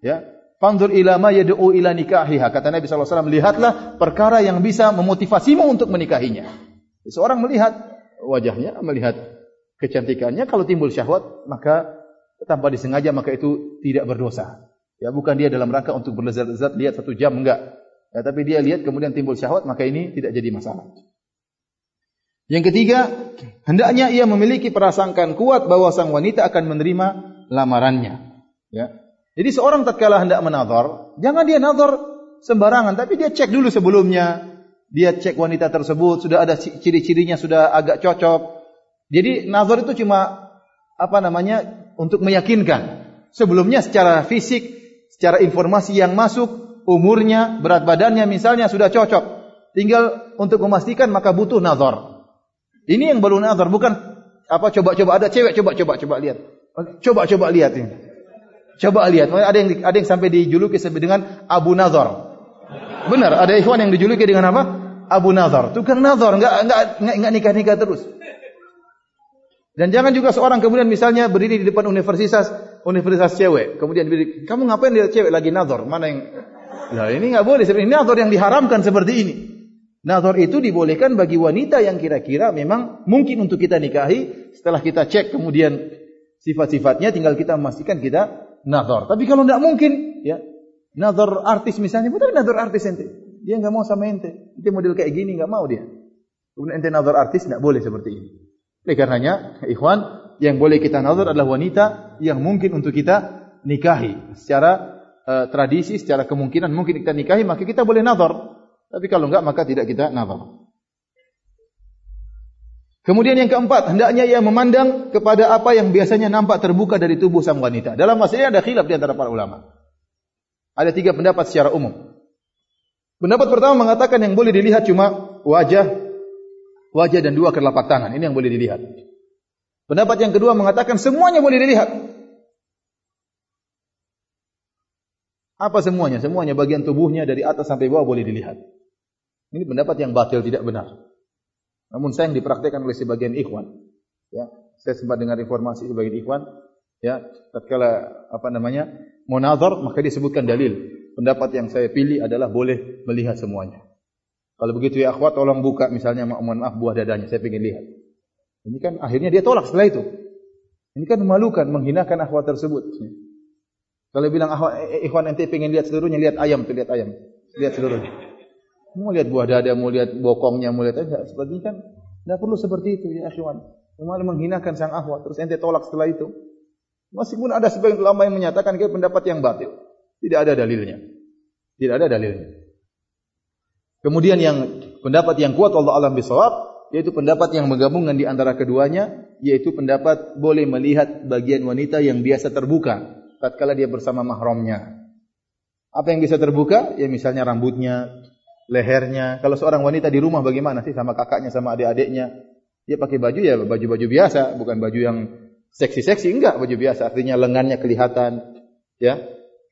ya. Fanzur ila ma yad'u ila nikahiha. Kata Nabi sallallahu alaihi wasallam, lihatlah perkara yang bisa memotivasimu untuk menikahinya. Seorang melihat wajahnya, melihat kecantikannya, kalau timbul syahwat, maka tanpa disengaja maka itu tidak berdosa. Ya, bukan dia dalam rangka untuk berlezat-lezat lihat satu jam enggak. Ya, tapi dia lihat kemudian timbul syahwat maka ini tidak jadi masalah. Yang ketiga, hendaknya ia memiliki perasangkaan kuat bahwa sang wanita akan menerima lamarannya. Ya. Jadi seorang tatkala hendak menazar, jangan dia nazar sembarangan, tapi dia cek dulu sebelumnya. Dia cek wanita tersebut sudah ada ciri-cirinya sudah agak cocok. Jadi nazar itu cuma apa namanya untuk meyakinkan. Sebelumnya secara fisik, secara informasi yang masuk, umurnya, berat badannya misalnya sudah cocok. Tinggal untuk memastikan maka butuh nazar. Ini yang baru nazar bukan apa coba-coba ada cewek coba-coba coba lihat. Coba-coba lihat ini. Coba lihat. Ada yang ada yang sampai dijuluki dengan Abu Nazar. Benar, ada ikhwan yang dijuluki dengan apa? Abu Nazar. Tukang nazar, enggak enggak enggak nikah-nikah terus. Dan jangan juga seorang kemudian misalnya berdiri di depan universitas, universitas cewek, kemudian berdiri, kamu ngapain lihat cewek lagi nazar? Mana yang Nah ini nggak boleh. Ini nazar yang diharamkan seperti ini. Nazar itu dibolehkan bagi wanita yang kira-kira memang mungkin untuk kita nikahi. Setelah kita cek kemudian sifat-sifatnya, tinggal kita memastikan kita nazar. Tapi kalau tidak mungkin, ya nazar artis misalnya, betul nazar artis ente. Dia nggak mau sama ente. Ente model kayak gini nggak mau dia. Kemudian ente nazar artis tidak boleh seperti ini. Oleh karenanya, ikhwan, yang boleh kita nazar adalah wanita yang mungkin untuk kita nikahi secara uh, tradisi secara kemungkinan mungkin kita nikahi maka kita boleh nazar tapi kalau enggak maka tidak kita nazar Kemudian yang keempat, hendaknya ia memandang kepada apa yang biasanya nampak terbuka dari tubuh sang wanita. Dalam masalah ini ada khilaf di antara para ulama. Ada tiga pendapat secara umum. Pendapat pertama mengatakan yang boleh dilihat cuma wajah, wajah dan dua kerlapak tangan. Ini yang boleh dilihat. Pendapat yang kedua mengatakan semuanya boleh dilihat. Apa semuanya? Semuanya bagian tubuhnya dari atas sampai bawah boleh dilihat. Ini pendapat yang batil tidak benar. Namun saya yang dipraktikkan oleh sebagian ikhwan. Ya, saya sempat dengar informasi sebagian ikhwan. Ya, tatkala apa namanya munazar maka disebutkan dalil. Pendapat yang saya pilih adalah boleh melihat semuanya. Kalau begitu ya akhwat tolong buka misalnya mohon maaf buah dadanya saya ingin lihat. Ini kan akhirnya dia tolak setelah itu. Ini kan memalukan menghinakan akhwat tersebut. Kalau bilang ah, ikhwan ente pengen lihat seluruhnya, lihat ayam tu, lihat ayam. Lihat seluruhnya. Mau lihat buah dada, mau lihat bokongnya, mau lihat aja. Seperti kan, tidak perlu seperti itu ya ikhwan. Malah menghinakan sang ahwat, terus ente tolak setelah itu. Meskipun ada sebagian ulama yang menyatakan ke pendapat yang batil. Tidak ada dalilnya. Tidak ada dalilnya. Kemudian yang pendapat yang kuat Allah alam bisawab, yaitu pendapat yang menggabungkan di antara keduanya, yaitu pendapat boleh melihat bagian wanita yang biasa terbuka tatkala dia bersama mahramnya. Apa yang bisa terbuka? Ya misalnya rambutnya, lehernya. Kalau seorang wanita di rumah bagaimana sih sama kakaknya sama adik-adiknya? Dia pakai baju ya baju-baju biasa, bukan baju yang seksi-seksi enggak, baju biasa. Artinya lengannya kelihatan, ya.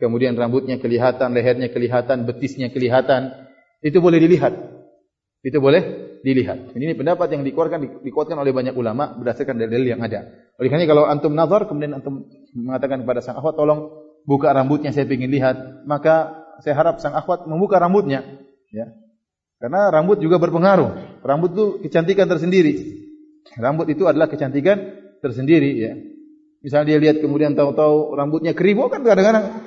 Kemudian rambutnya kelihatan, lehernya kelihatan, betisnya kelihatan. Itu boleh dilihat. Itu boleh dilihat. Ini pendapat yang dikeluarkan dikuatkan oleh banyak ulama berdasarkan dalil yang ada. Oleh karena kalau antum nazar kemudian antum mengatakan kepada sang akhwat tolong buka rambutnya saya ingin lihat, maka saya harap sang akhwat membuka rambutnya, ya. Karena rambut juga berpengaruh. Rambut itu kecantikan tersendiri. Rambut itu adalah kecantikan tersendiri, ya. Misalnya dia lihat kemudian tahu-tahu rambutnya keribu kan kadang-kadang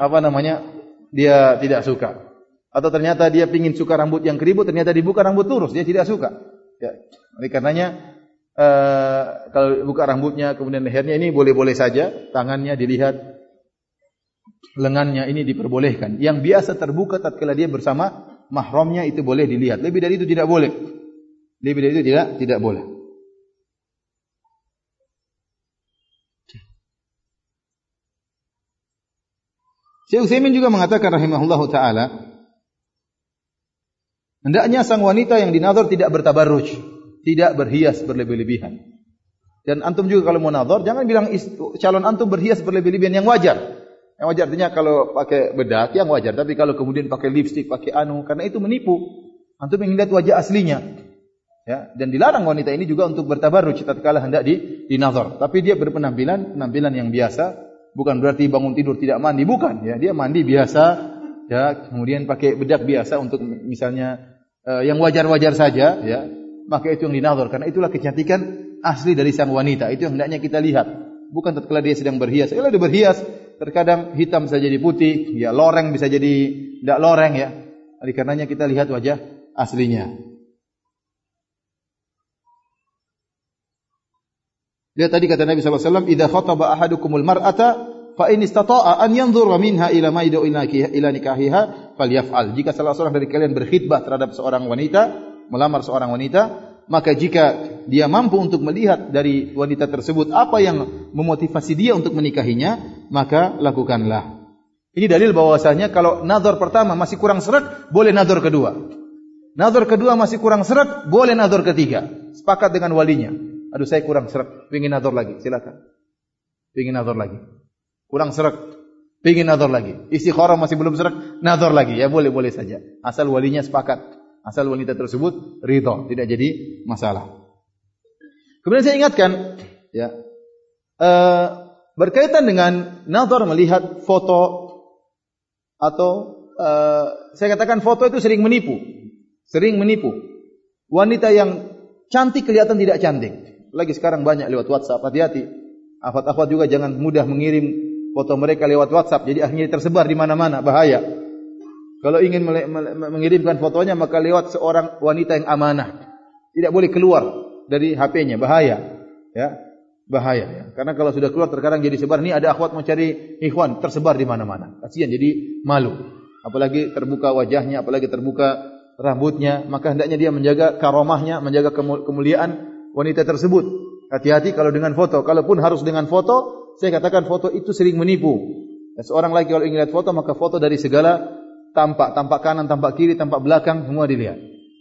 apa namanya dia tidak suka. Atau ternyata dia ingin suka rambut yang keribut, ternyata dibuka rambut lurus, dia tidak suka. Ya. Oleh karenanya uh, kalau buka rambutnya kemudian lehernya ini boleh-boleh saja, tangannya dilihat, lengannya ini diperbolehkan. Yang biasa terbuka tatkala dia bersama mahramnya itu boleh dilihat. Lebih dari itu tidak boleh. Lebih dari itu tidak tidak boleh. Syekh Utsaimin juga mengatakan rahimahullahu taala hendaknya sang wanita yang dinazar tidak bertabarruj, tidak berhias berlebih-lebihan. Dan antum juga kalau mau nazar jangan bilang calon antum berhias berlebih-lebihan yang wajar. Yang wajar artinya kalau pakai bedak yang wajar, tapi kalau kemudian pakai lipstik, pakai anu karena itu menipu. Antum ingin lihat wajah aslinya. Ya, dan dilarang wanita ini juga untuk bertabarruj tatkala hendak di dinazar. Tapi dia berpenampilan penampilan yang biasa, bukan berarti bangun tidur tidak mandi, bukan. Ya, dia mandi biasa, ya, kemudian pakai bedak biasa untuk misalnya uh, yang wajar-wajar saja, ya, maka itu yang dinazar. Karena itulah kecantikan asli dari sang wanita. Itu yang hendaknya kita lihat. Bukan tatkala dia sedang berhias. Kalau dia berhias, terkadang hitam bisa jadi putih, ya, loreng bisa jadi tidak loreng, ya. Oleh karenanya kita lihat wajah aslinya. Dia tadi kata Nabi SAW, "Idza khataba ahadukumul mar'ata fa in istata'a an yanzura minha ila ma ila nikahiha falyaf'al." Jika salah seorang dari kalian berkhidbah terhadap seorang wanita, melamar seorang wanita, maka jika dia mampu untuk melihat dari wanita tersebut apa yang memotivasi dia untuk menikahinya, maka lakukanlah. Ini dalil bahwasanya kalau nazar pertama masih kurang seret, boleh nazar kedua. Nazar kedua masih kurang seret, boleh nazar ketiga. Sepakat dengan walinya. Aduh saya kurang serak, ingin nazar lagi. Silakan. Ingin nazar lagi. Kurang serak, ingin nazar lagi. Istikharah masih belum serak, nazar lagi. Ya boleh boleh saja. Asal walinya sepakat. Asal wanita tersebut ridha, tidak jadi masalah. Kemudian saya ingatkan, ya, uh, berkaitan dengan nazar melihat foto atau uh, saya katakan foto itu sering menipu, sering menipu. Wanita yang cantik kelihatan tidak cantik lagi sekarang banyak lewat WhatsApp. Hati-hati. Afat-afat juga jangan mudah mengirim foto mereka lewat WhatsApp. Jadi akhirnya tersebar di mana-mana. Bahaya. Kalau ingin mengirimkan fotonya maka lewat seorang wanita yang amanah. Tidak boleh keluar dari HP-nya. Bahaya. Ya, bahaya. Ya. Karena kalau sudah keluar terkadang jadi sebar. Ini ada akhwat mau cari ikhwan tersebar di mana-mana. Kasihan jadi malu. Apalagi terbuka wajahnya, apalagi terbuka rambutnya, maka hendaknya dia menjaga karomahnya, menjaga kemuliaan wanita tersebut. Hati-hati kalau dengan foto. Kalaupun harus dengan foto, saya katakan foto itu sering menipu. Dan seorang lagi kalau ingin lihat foto, maka foto dari segala tampak. Tampak kanan, tampak kiri, tampak belakang, semua dilihat.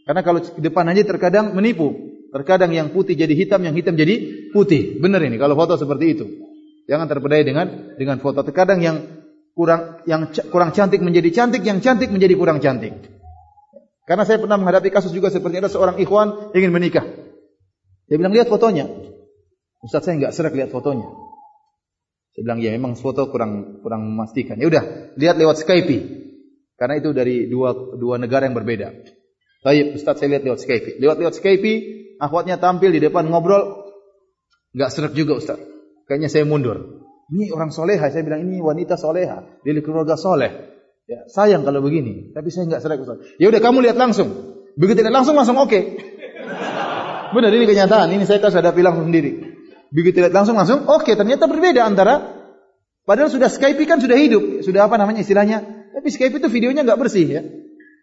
Karena kalau depan aja terkadang menipu. Terkadang yang putih jadi hitam, yang hitam jadi putih. Benar ini kalau foto seperti itu. Jangan terpedaya dengan dengan foto. Terkadang yang kurang yang kurang cantik menjadi cantik, yang cantik menjadi kurang cantik. Karena saya pernah menghadapi kasus juga seperti ada seorang ikhwan ingin menikah. Dia bilang lihat fotonya. Ustaz saya enggak serak lihat fotonya. Saya bilang ya memang foto kurang kurang memastikan. Ya udah, lihat lewat Skype. Karena itu dari dua dua negara yang berbeda. Baik, Ustaz saya lihat lewat Skype. Lewat lewat Skype, akhwatnya tampil di depan ngobrol enggak serak juga Ustaz. Kayaknya saya mundur. Ini orang soleha, saya bilang ini wanita soleha, dari keluarga soleh. Ya, sayang kalau begini, tapi saya enggak serak Ustaz. Ya udah kamu lihat langsung. Begitu lihat langsung langsung oke. Okay. Benar ini kenyataan. Ini saya kan sudah bilang sendiri. Begitu lihat langsung langsung, oke ternyata berbeda antara padahal sudah Skype kan sudah hidup, sudah apa namanya istilahnya. Tapi Skype itu videonya enggak bersih ya.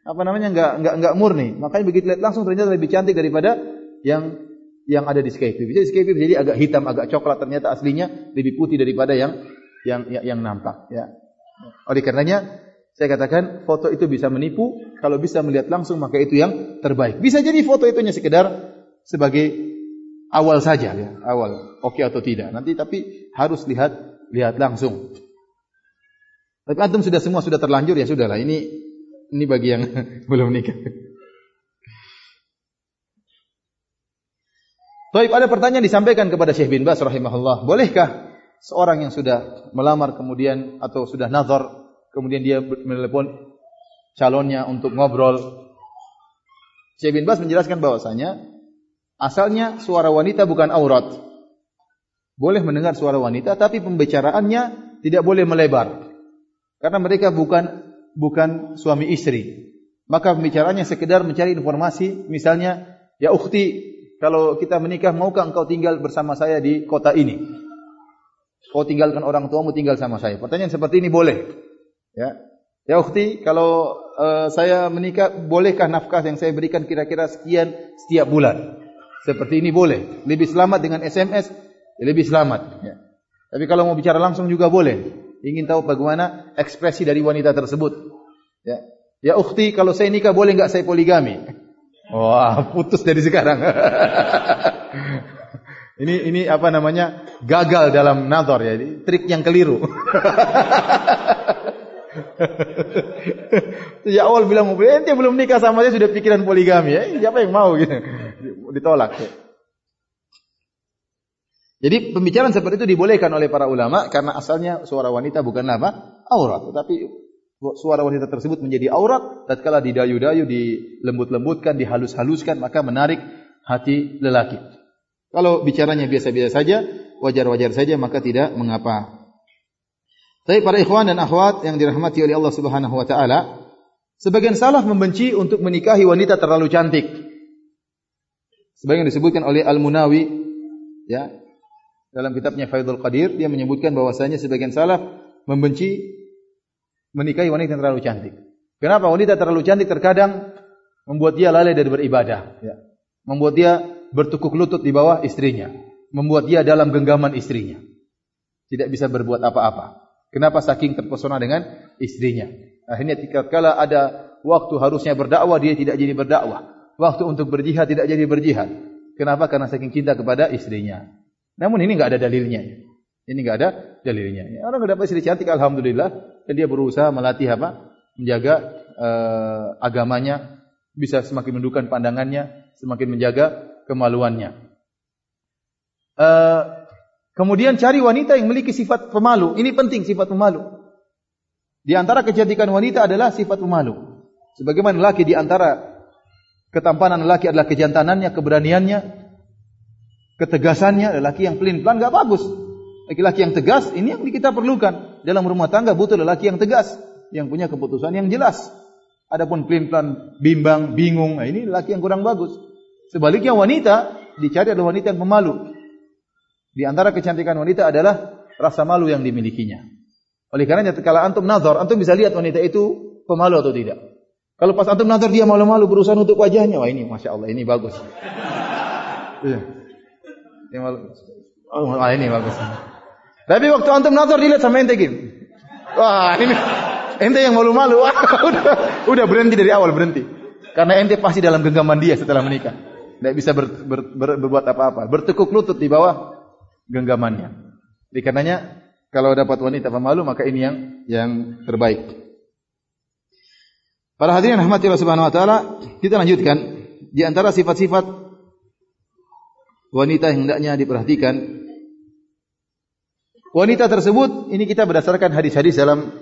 Apa namanya enggak enggak enggak murni. Makanya begitu lihat langsung ternyata lebih cantik daripada yang yang ada di Skype. Bisa Skype jadi agak hitam, agak coklat ternyata aslinya lebih putih daripada yang yang yang, yang nampak ya. Oleh karenanya saya katakan foto itu bisa menipu, kalau bisa melihat langsung maka itu yang terbaik. Bisa jadi foto itu hanya sekedar sebagai awal saja ya, awal. Oke okay atau tidak. Nanti tapi harus lihat lihat langsung. Tapi antum sudah semua sudah terlanjur ya sudahlah. Ini ini bagi yang belum nikah. Baik, ada pertanyaan disampaikan kepada Syekh bin Bas rahimahullah. Bolehkah seorang yang sudah melamar kemudian atau sudah nazar kemudian dia menelepon calonnya untuk ngobrol? Syekh bin Bas menjelaskan bahwasanya Asalnya suara wanita bukan aurat. Boleh mendengar suara wanita tapi pembicaraannya tidak boleh melebar. Karena mereka bukan bukan suami istri. Maka pembicaraannya sekedar mencari informasi, misalnya, ya ukhti, kalau kita menikah, maukah engkau tinggal bersama saya di kota ini? Kau tinggalkan orang tuamu tinggal sama saya. Pertanyaan seperti ini boleh. Ya. Ya ukhti, kalau uh, saya menikah, bolehkah nafkah yang saya berikan kira-kira sekian setiap bulan? Seperti ini boleh. Lebih selamat dengan SMS, ya lebih selamat. Ya. Tapi kalau mau bicara langsung juga boleh. Ingin tahu bagaimana ekspresi dari wanita tersebut. Ya, ya ukhti, kalau saya nikah boleh enggak saya poligami? Wah, putus dari sekarang. ini ini apa namanya? Gagal dalam nazar ya. Trik yang keliru. Sejak awal bilang ente belum nikah sama dia sudah pikiran poligami ya. Siapa yang mau gitu? Ditolak. Jadi pembicaraan seperti itu dibolehkan oleh para ulama karena asalnya suara wanita bukan apa? Aurat. Tetapi suara wanita tersebut menjadi aurat tatkala didayu-dayu, dilembut-lembutkan, dihalus-haluskan maka menarik hati lelaki. Kalau bicaranya biasa-biasa saja, wajar-wajar saja maka tidak mengapa. Tapi para ikhwan dan akhwat yang dirahmati oleh Allah Subhanahu wa taala, sebagian salaf membenci untuk menikahi wanita terlalu cantik. Sebagian disebutkan oleh Al-Munawi ya. Dalam kitabnya Faidul Qadir dia menyebutkan bahwasanya sebagian salaf membenci menikahi wanita yang terlalu cantik. Kenapa wanita terlalu cantik terkadang membuat dia lalai dari beribadah, ya. Membuat dia bertukuk lutut di bawah istrinya, membuat dia dalam genggaman istrinya. Tidak bisa berbuat apa-apa. Kenapa saking terpesona dengan istrinya? Akhirnya ketika kala ada waktu harusnya berdakwah dia tidak jadi berdakwah. Waktu untuk berjihad tidak jadi berjihad. Kenapa? Karena saking cinta kepada istrinya. Namun ini enggak ada dalilnya. Ini enggak ada dalilnya. Orang enggak dapat istri cantik alhamdulillah dan dia berusaha melatih apa? Menjaga uh, agamanya, bisa semakin menundukkan pandangannya, semakin menjaga kemaluannya. Uh, Kemudian cari wanita yang memiliki sifat pemalu. Ini penting sifat pemalu. Di antara kecantikan wanita adalah sifat pemalu. Sebagaimana lelaki di antara ketampanan lelaki adalah kejantanannya, keberaniannya, ketegasannya. Lelaki yang pelin-pelan enggak bagus. Lelaki yang tegas ini yang kita perlukan. Dalam rumah tangga butuh lelaki yang tegas, yang punya keputusan yang jelas. Adapun pelin-pelan, bimbang, bingung, nah ini lelaki yang kurang bagus. Sebaliknya wanita dicari adalah wanita yang pemalu. Di antara kecantikan wanita adalah rasa malu yang dimilikinya. Oleh karenanya kalau antum nazar, antum bisa lihat wanita itu pemalu atau tidak. Kalau pas antum nazar dia malu-malu berusaha untuk wajahnya, wah ini masya Allah ini bagus. Ini malu. Oh, wah ini bagus. Tapi waktu antum nazar dilihat sama ente gitu. Wah ini ente yang malu-malu. Udah, udah berhenti dari awal berhenti. Karena ente pasti dalam genggaman dia setelah menikah. Tidak bisa ber, ber, ber, berbuat apa-apa. Bertekuk lutut di bawah genggamannya. Jadi karenanya kalau dapat wanita pemalu maka ini yang yang terbaik. Para hadirin rahmatillah subhanahu wa taala, kita lanjutkan di antara sifat-sifat wanita yang hendaknya diperhatikan. Wanita tersebut ini kita berdasarkan hadis-hadis dalam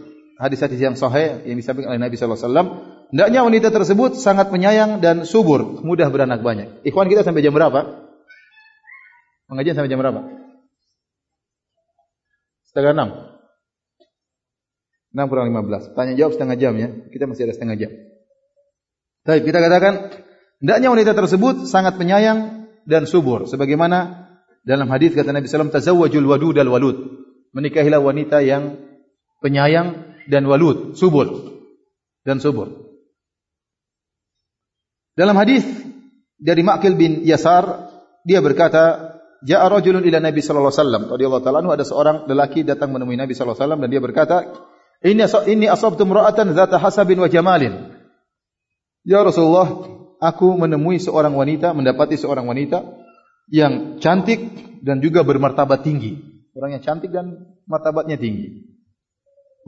hadis-hadis yang sahih yang disampaikan oleh Nabi wasallam, hendaknya wanita tersebut sangat penyayang dan subur, mudah beranak banyak. Ikhwan kita sampai jam berapa? Pengajian sampai jam berapa? Setengah enam. Enam kurang lima belas. Tanya jawab setengah jam ya. Kita masih ada setengah jam. Baik, kita katakan, hendaknya wanita tersebut sangat penyayang dan subur. Sebagaimana dalam hadis kata Nabi SAW, Tazawwajul wadud al walud. Menikahilah wanita yang penyayang dan walud, subur. Dan subur. Dalam hadis dari Ma'kil bin Yasar, dia berkata, Ja'a rajulun ila Nabi sallallahu alaihi wasallam. Radhiyallahu ta'ala ada seorang lelaki datang menemui Nabi sallallahu alaihi wasallam dan dia berkata, "Ini ini asabtu imra'atan zata hasabin wa jamalin." Ya Rasulullah, aku menemui seorang wanita, mendapati seorang wanita yang cantik dan juga bermartabat tinggi. Orang yang cantik dan martabatnya tinggi.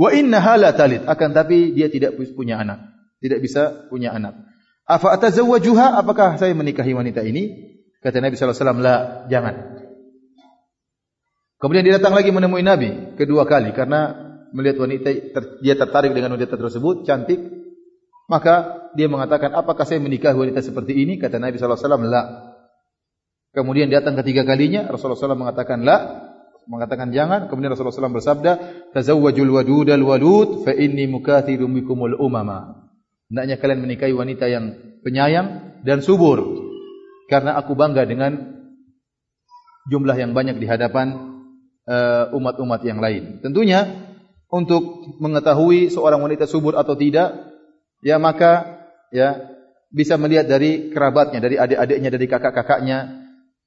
Wa innaha la talid, akan tapi dia tidak punya anak. Tidak bisa punya anak. Afa atazawwajuha? Apakah saya menikahi wanita ini? Kata Nabi wasallam, "La, jangan." Kemudian dia datang lagi menemui Nabi kedua kali karena melihat wanita dia tertarik dengan wanita tersebut, cantik. Maka dia mengatakan, "Apakah saya menikah wanita seperti ini?" Kata Nabi wasallam, "La." Kemudian datang ketiga kalinya, Rasulullah SAW mengatakan, "La." Mengatakan jangan. Kemudian Rasulullah SAW bersabda, "Tazawwajul wadudal walud fa inni mukathirun bikumul umama." Hendaknya kalian menikahi wanita yang penyayang dan subur karena aku bangga dengan jumlah yang banyak di hadapan uh, umat-umat yang lain. Tentunya untuk mengetahui seorang wanita subur atau tidak, ya maka ya bisa melihat dari kerabatnya, dari adik-adiknya, dari kakak-kakaknya,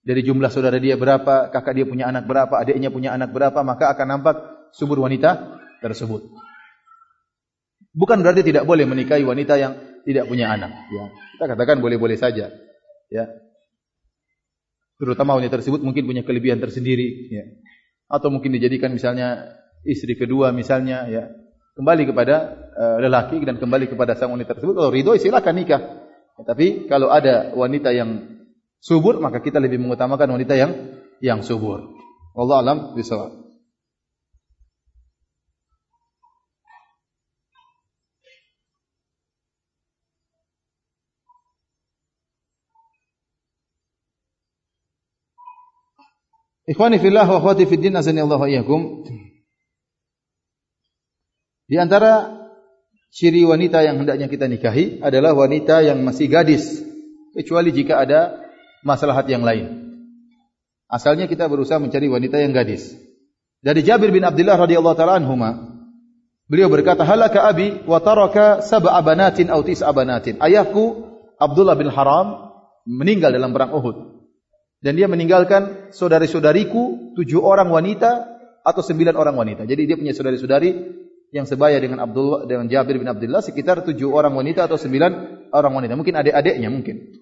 dari jumlah saudara dia berapa, kakak dia punya anak berapa, adiknya punya anak berapa, maka akan nampak subur wanita tersebut. Bukan berarti tidak boleh menikahi wanita yang tidak punya anak. Ya. Kita katakan boleh-boleh saja. Ya. Terutama wanita tersebut mungkin punya kelebihan tersendiri. Ya. Atau mungkin dijadikan misalnya istri kedua misalnya. Ya. Kembali kepada uh, lelaki dan kembali kepada sang wanita tersebut. Kalau ridho silakan nikah. Ya, tapi kalau ada wanita yang subur maka kita lebih mengutamakan wanita yang yang subur. Allah alam bisawab. Ikhwani fillah wa akhwati fid din azani iyyakum. Di antara ciri wanita yang hendaknya kita nikahi adalah wanita yang masih gadis kecuali jika ada maslahat yang lain. Asalnya kita berusaha mencari wanita yang gadis. Dari Jabir bin Abdullah radhiyallahu taala anhuma beliau berkata halaka abi wa taraka sab'a banatin aw tis'a banatin. Ayahku Abdullah bin Haram meninggal dalam perang Uhud dan dia meninggalkan saudari-saudariku tujuh orang wanita atau sembilan orang wanita. Jadi dia punya saudari-saudari yang sebaya dengan Abdullah dengan Jabir bin Abdullah sekitar tujuh orang wanita atau sembilan orang wanita. Mungkin adik-adiknya mungkin.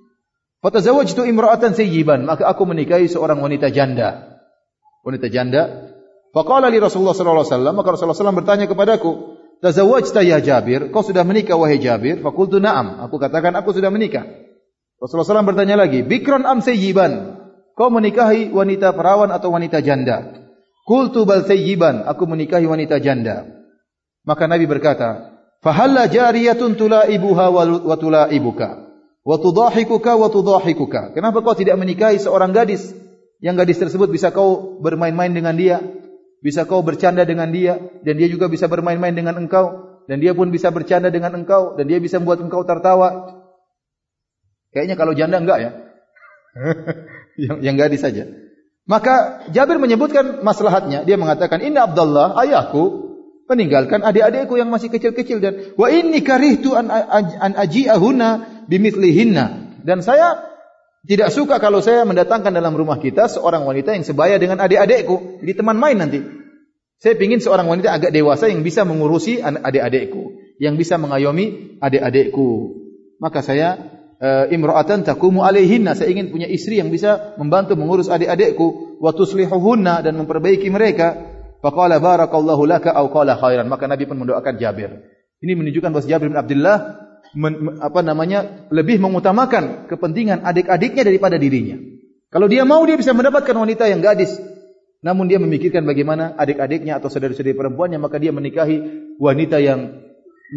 Fatazawwajtu imra'atan sayyiban, maka aku menikahi seorang wanita janda. Wanita janda. Faqala li Rasulullah sallallahu alaihi wasallam, maka Rasulullah sallallahu bertanya kepadaku, "Tazawwajta ya Jabir? Kau sudah menikah wahai Jabir?" Faqultu na'am. Aku katakan aku sudah menikah. Rasulullah sallallahu bertanya lagi, "Bikran am sayyiban?" kau menikahi wanita perawan atau wanita janda. Qultu bal thayyiban, aku menikahi wanita janda. Maka Nabi berkata, "Fahalla jariyatun tulaibuha wa tulaibuka wa tudahikuka wa tudahikuka." Kenapa kau tidak menikahi seorang gadis yang gadis tersebut bisa kau bermain-main dengan dia, bisa kau bercanda dengan dia dan dia juga bisa bermain-main dengan engkau dan dia pun bisa bercanda dengan engkau dan dia bisa membuat engkau tertawa. Kayaknya kalau janda enggak ya? yang, yang gadis saja. Maka Jabir menyebutkan maslahatnya. Dia mengatakan, Inna Abdullah, ayahku, meninggalkan adik-adikku yang masih kecil-kecil. Dan wa inni karihtu an, an aji'ahuna bimithlihinna. Dan saya tidak suka kalau saya mendatangkan dalam rumah kita seorang wanita yang sebaya dengan adik-adikku. Jadi teman main nanti. Saya ingin seorang wanita agak dewasa yang bisa mengurusi adik-adikku. Yang bisa mengayomi adik-adikku. Maka saya uh, imra'atan takumu alaihinna saya ingin punya istri yang bisa membantu mengurus adik-adikku wa tuslihuhunna dan memperbaiki mereka faqala barakallahu laka aw qala khairan. Maka nabi pun mendoakan Jabir. Ini menunjukkan bahawa Jabir bin Abdullah men, apa namanya lebih mengutamakan kepentingan adik-adiknya daripada dirinya. Kalau dia mau dia bisa mendapatkan wanita yang gadis. Namun dia memikirkan bagaimana adik-adiknya atau saudara-saudari perempuannya maka dia menikahi wanita yang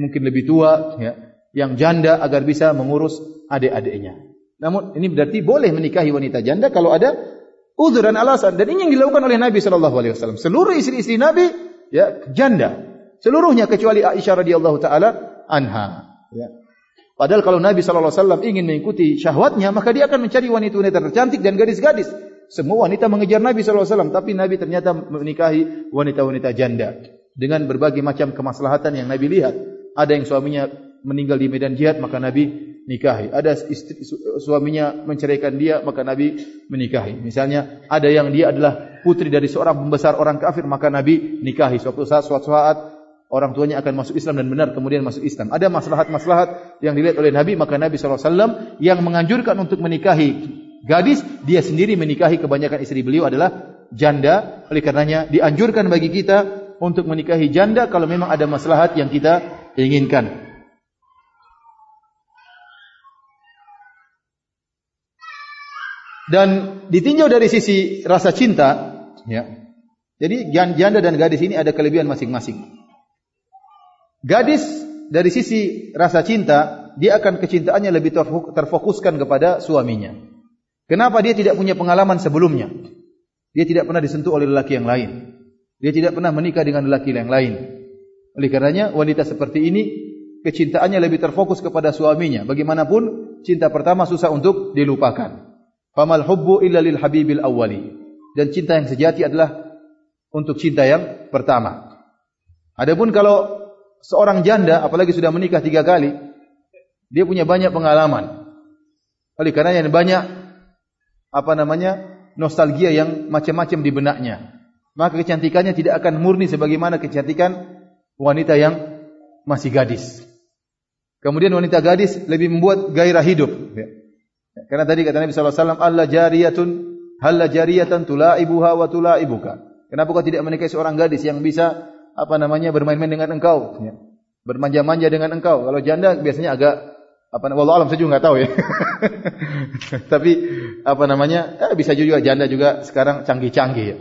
mungkin lebih tua ya yang janda agar bisa mengurus adik-adiknya. Namun ini berarti boleh menikahi wanita janda kalau ada uzur dan alasan dan ini yang dilakukan oleh Nabi sallallahu alaihi wasallam. Seluruh istri-istri Nabi ya janda. Seluruhnya kecuali Aisyah radhiyallahu taala anha ya. Padahal kalau Nabi sallallahu alaihi wasallam ingin mengikuti syahwatnya maka dia akan mencari wanita-wanita tercantik dan gadis-gadis. Semua wanita mengejar Nabi sallallahu alaihi wasallam tapi Nabi ternyata menikahi wanita-wanita janda dengan berbagai macam kemaslahatan yang Nabi lihat. Ada yang suaminya meninggal di medan jihad maka Nabi nikahi. Ada istri, suaminya menceraikan dia maka Nabi menikahi. Misalnya ada yang dia adalah putri dari seorang pembesar orang kafir maka Nabi nikahi. Suatu saat suatu saat orang tuanya akan masuk Islam dan benar kemudian masuk Islam. Ada maslahat-maslahat yang dilihat oleh Nabi maka Nabi SAW yang menganjurkan untuk menikahi gadis dia sendiri menikahi kebanyakan istri beliau adalah janda. Oleh karenanya dianjurkan bagi kita untuk menikahi janda kalau memang ada maslahat yang kita inginkan. Dan ditinjau dari sisi rasa cinta, ya. Jadi janda dan gadis ini ada kelebihan masing-masing. Gadis dari sisi rasa cinta, dia akan kecintaannya lebih terfokuskan kepada suaminya. Kenapa dia tidak punya pengalaman sebelumnya? Dia tidak pernah disentuh oleh lelaki yang lain. Dia tidak pernah menikah dengan lelaki yang lain. Oleh karenanya wanita seperti ini kecintaannya lebih terfokus kepada suaminya. Bagaimanapun cinta pertama susah untuk dilupakan. Famal hubbu illa lil habibil awwali. Dan cinta yang sejati adalah untuk cinta yang pertama. Adapun kalau seorang janda apalagi sudah menikah tiga kali, dia punya banyak pengalaman. Oleh karena yang banyak apa namanya nostalgia yang macam-macam di benaknya. Maka kecantikannya tidak akan murni sebagaimana kecantikan wanita yang masih gadis. Kemudian wanita gadis lebih membuat gairah hidup. Karena tadi kata Nabi sallallahu alaihi wasallam, "Allah jariyatun, halla jariyatan tulaibuha wa tulaibuka." Kenapa kau tidak menikahi seorang gadis yang bisa apa namanya bermain-main dengan engkau, ya. bermanja-manja dengan engkau. Kalau janda biasanya agak apa wallahu alam saya juga enggak tahu ya. Tapi apa namanya, eh, bisa juga janda juga sekarang canggih-canggih ya.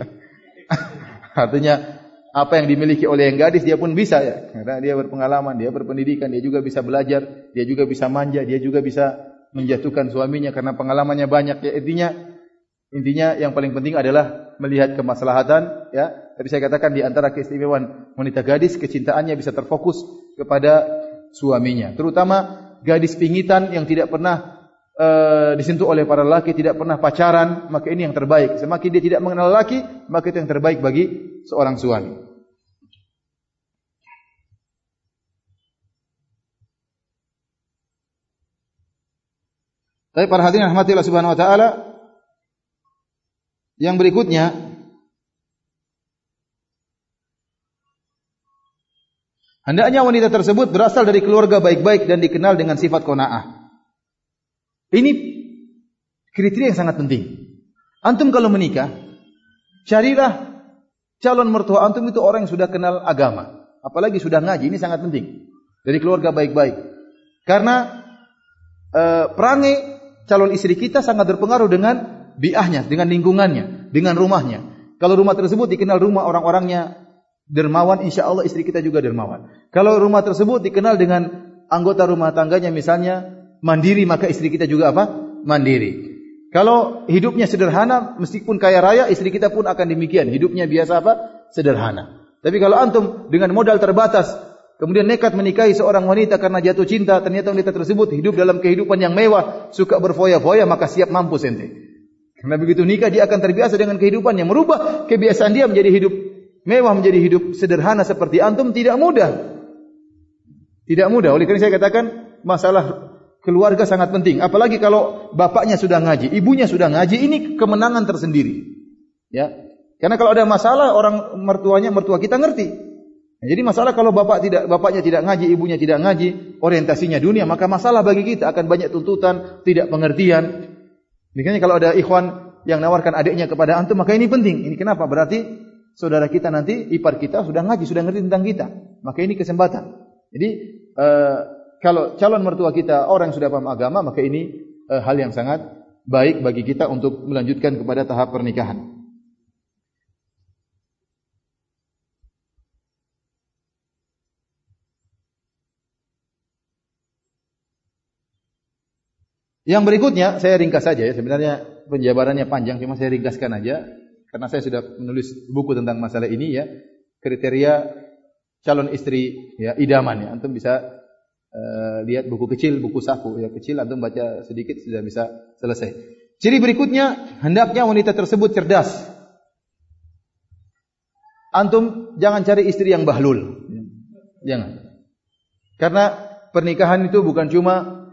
Artinya apa yang dimiliki oleh yang gadis dia pun bisa ya. Karena dia berpengalaman, dia berpendidikan, dia juga bisa belajar, dia juga bisa manja, dia juga bisa menjatuhkan suaminya karena pengalamannya banyak ya. Intinya intinya yang paling penting adalah melihat kemaslahatan ya. Tapi saya katakan di antara keistimewaan wanita gadis kecintaannya bisa terfokus kepada suaminya. Terutama gadis pingitan yang tidak pernah uh, disentuh oleh para lelaki, tidak pernah pacaran, maka ini yang terbaik. Semakin dia tidak mengenal lelaki, maka itu yang terbaik bagi seorang suami. Tapi para hadirin rahmatillah subhanahu wa ta'ala Yang berikutnya Hendaknya wanita tersebut berasal dari keluarga baik-baik dan dikenal dengan sifat kona'ah. Ini kriteria yang sangat penting. Antum kalau menikah, carilah calon mertua antum itu orang yang sudah kenal agama, apalagi sudah ngaji, ini sangat penting. Dari keluarga baik-baik. Karena e, perangai calon istri kita sangat berpengaruh dengan biahnya, dengan lingkungannya, dengan rumahnya. Kalau rumah tersebut dikenal rumah orang-orangnya dermawan, insya Allah istri kita juga dermawan. Kalau rumah tersebut dikenal dengan anggota rumah tangganya misalnya mandiri, maka istri kita juga apa? Mandiri. Kalau hidupnya sederhana, meskipun kaya raya, istri kita pun akan demikian. Hidupnya biasa apa? Sederhana. Tapi kalau antum dengan modal terbatas, kemudian nekat menikahi seorang wanita karena jatuh cinta, ternyata wanita tersebut hidup dalam kehidupan yang mewah, suka berfoya-foya, maka siap mampu ente. Karena begitu nikah, dia akan terbiasa dengan kehidupan yang merubah kebiasaan dia menjadi hidup mewah, menjadi hidup sederhana seperti antum, tidak mudah. Tidak mudah. Oleh karena saya katakan, masalah keluarga sangat penting. Apalagi kalau bapaknya sudah ngaji, ibunya sudah ngaji, ini kemenangan tersendiri. Ya, karena kalau ada masalah orang mertuanya mertua kita ngerti. Jadi masalah kalau bapak tidak bapaknya tidak ngaji, ibunya tidak ngaji, orientasinya dunia, maka masalah bagi kita akan banyak tuntutan, tidak pengertian. Makanya kalau ada ikhwan yang nawarkan adiknya kepada antum, maka ini penting. Ini kenapa? Berarti saudara kita nanti ipar kita sudah ngaji, sudah ngerti tentang kita. Maka ini kesempatan. Jadi uh, kalau calon mertua kita orang yang sudah paham agama, maka ini uh, hal yang sangat baik bagi kita untuk melanjutkan kepada tahap pernikahan. Yang berikutnya saya ringkas saja ya. Sebenarnya penjabarannya panjang, cuma saya ringkaskan aja karena saya sudah menulis buku tentang masalah ini ya. Kriteria calon istri ya idaman ya. Antum bisa uh, lihat buku kecil, buku saku ya kecil antum baca sedikit sudah bisa selesai. Ciri berikutnya hendaknya wanita tersebut cerdas. Antum jangan cari istri yang bahlul. Jangan. Karena pernikahan itu bukan cuma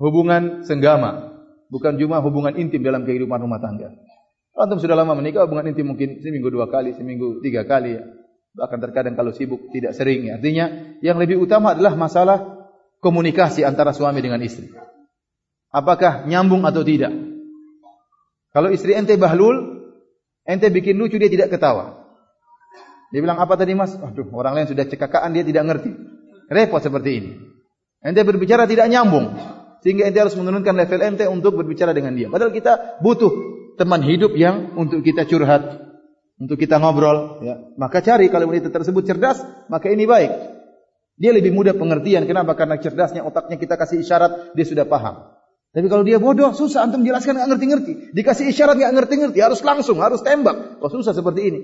hubungan senggama, bukan cuma hubungan intim dalam kehidupan rumah tangga. Antum sudah lama menikah, hubungan intim mungkin seminggu dua kali, seminggu tiga kali. Bahkan terkadang kalau sibuk tidak sering. Artinya yang lebih utama adalah masalah komunikasi antara suami dengan istri. Apakah nyambung atau tidak? Kalau istri ente bahlul, ente bikin lucu dia tidak ketawa. Dia bilang apa tadi mas? Aduh, orang lain sudah cekakaan dia tidak ngerti. Repot seperti ini. Ente berbicara tidak nyambung. Sehingga ente harus menurunkan level ente untuk berbicara dengan dia. Padahal kita butuh teman hidup yang untuk kita curhat. Untuk kita ngobrol. Ya. Maka cari kalau wanita tersebut cerdas, maka ini baik. Dia lebih mudah pengertian. Kenapa? Karena cerdasnya otaknya kita kasih isyarat, dia sudah paham. Tapi kalau dia bodoh, susah antum jelaskan enggak ngerti-ngerti. Dikasih isyarat enggak ngerti-ngerti, harus langsung, harus tembak. Oh susah seperti ini.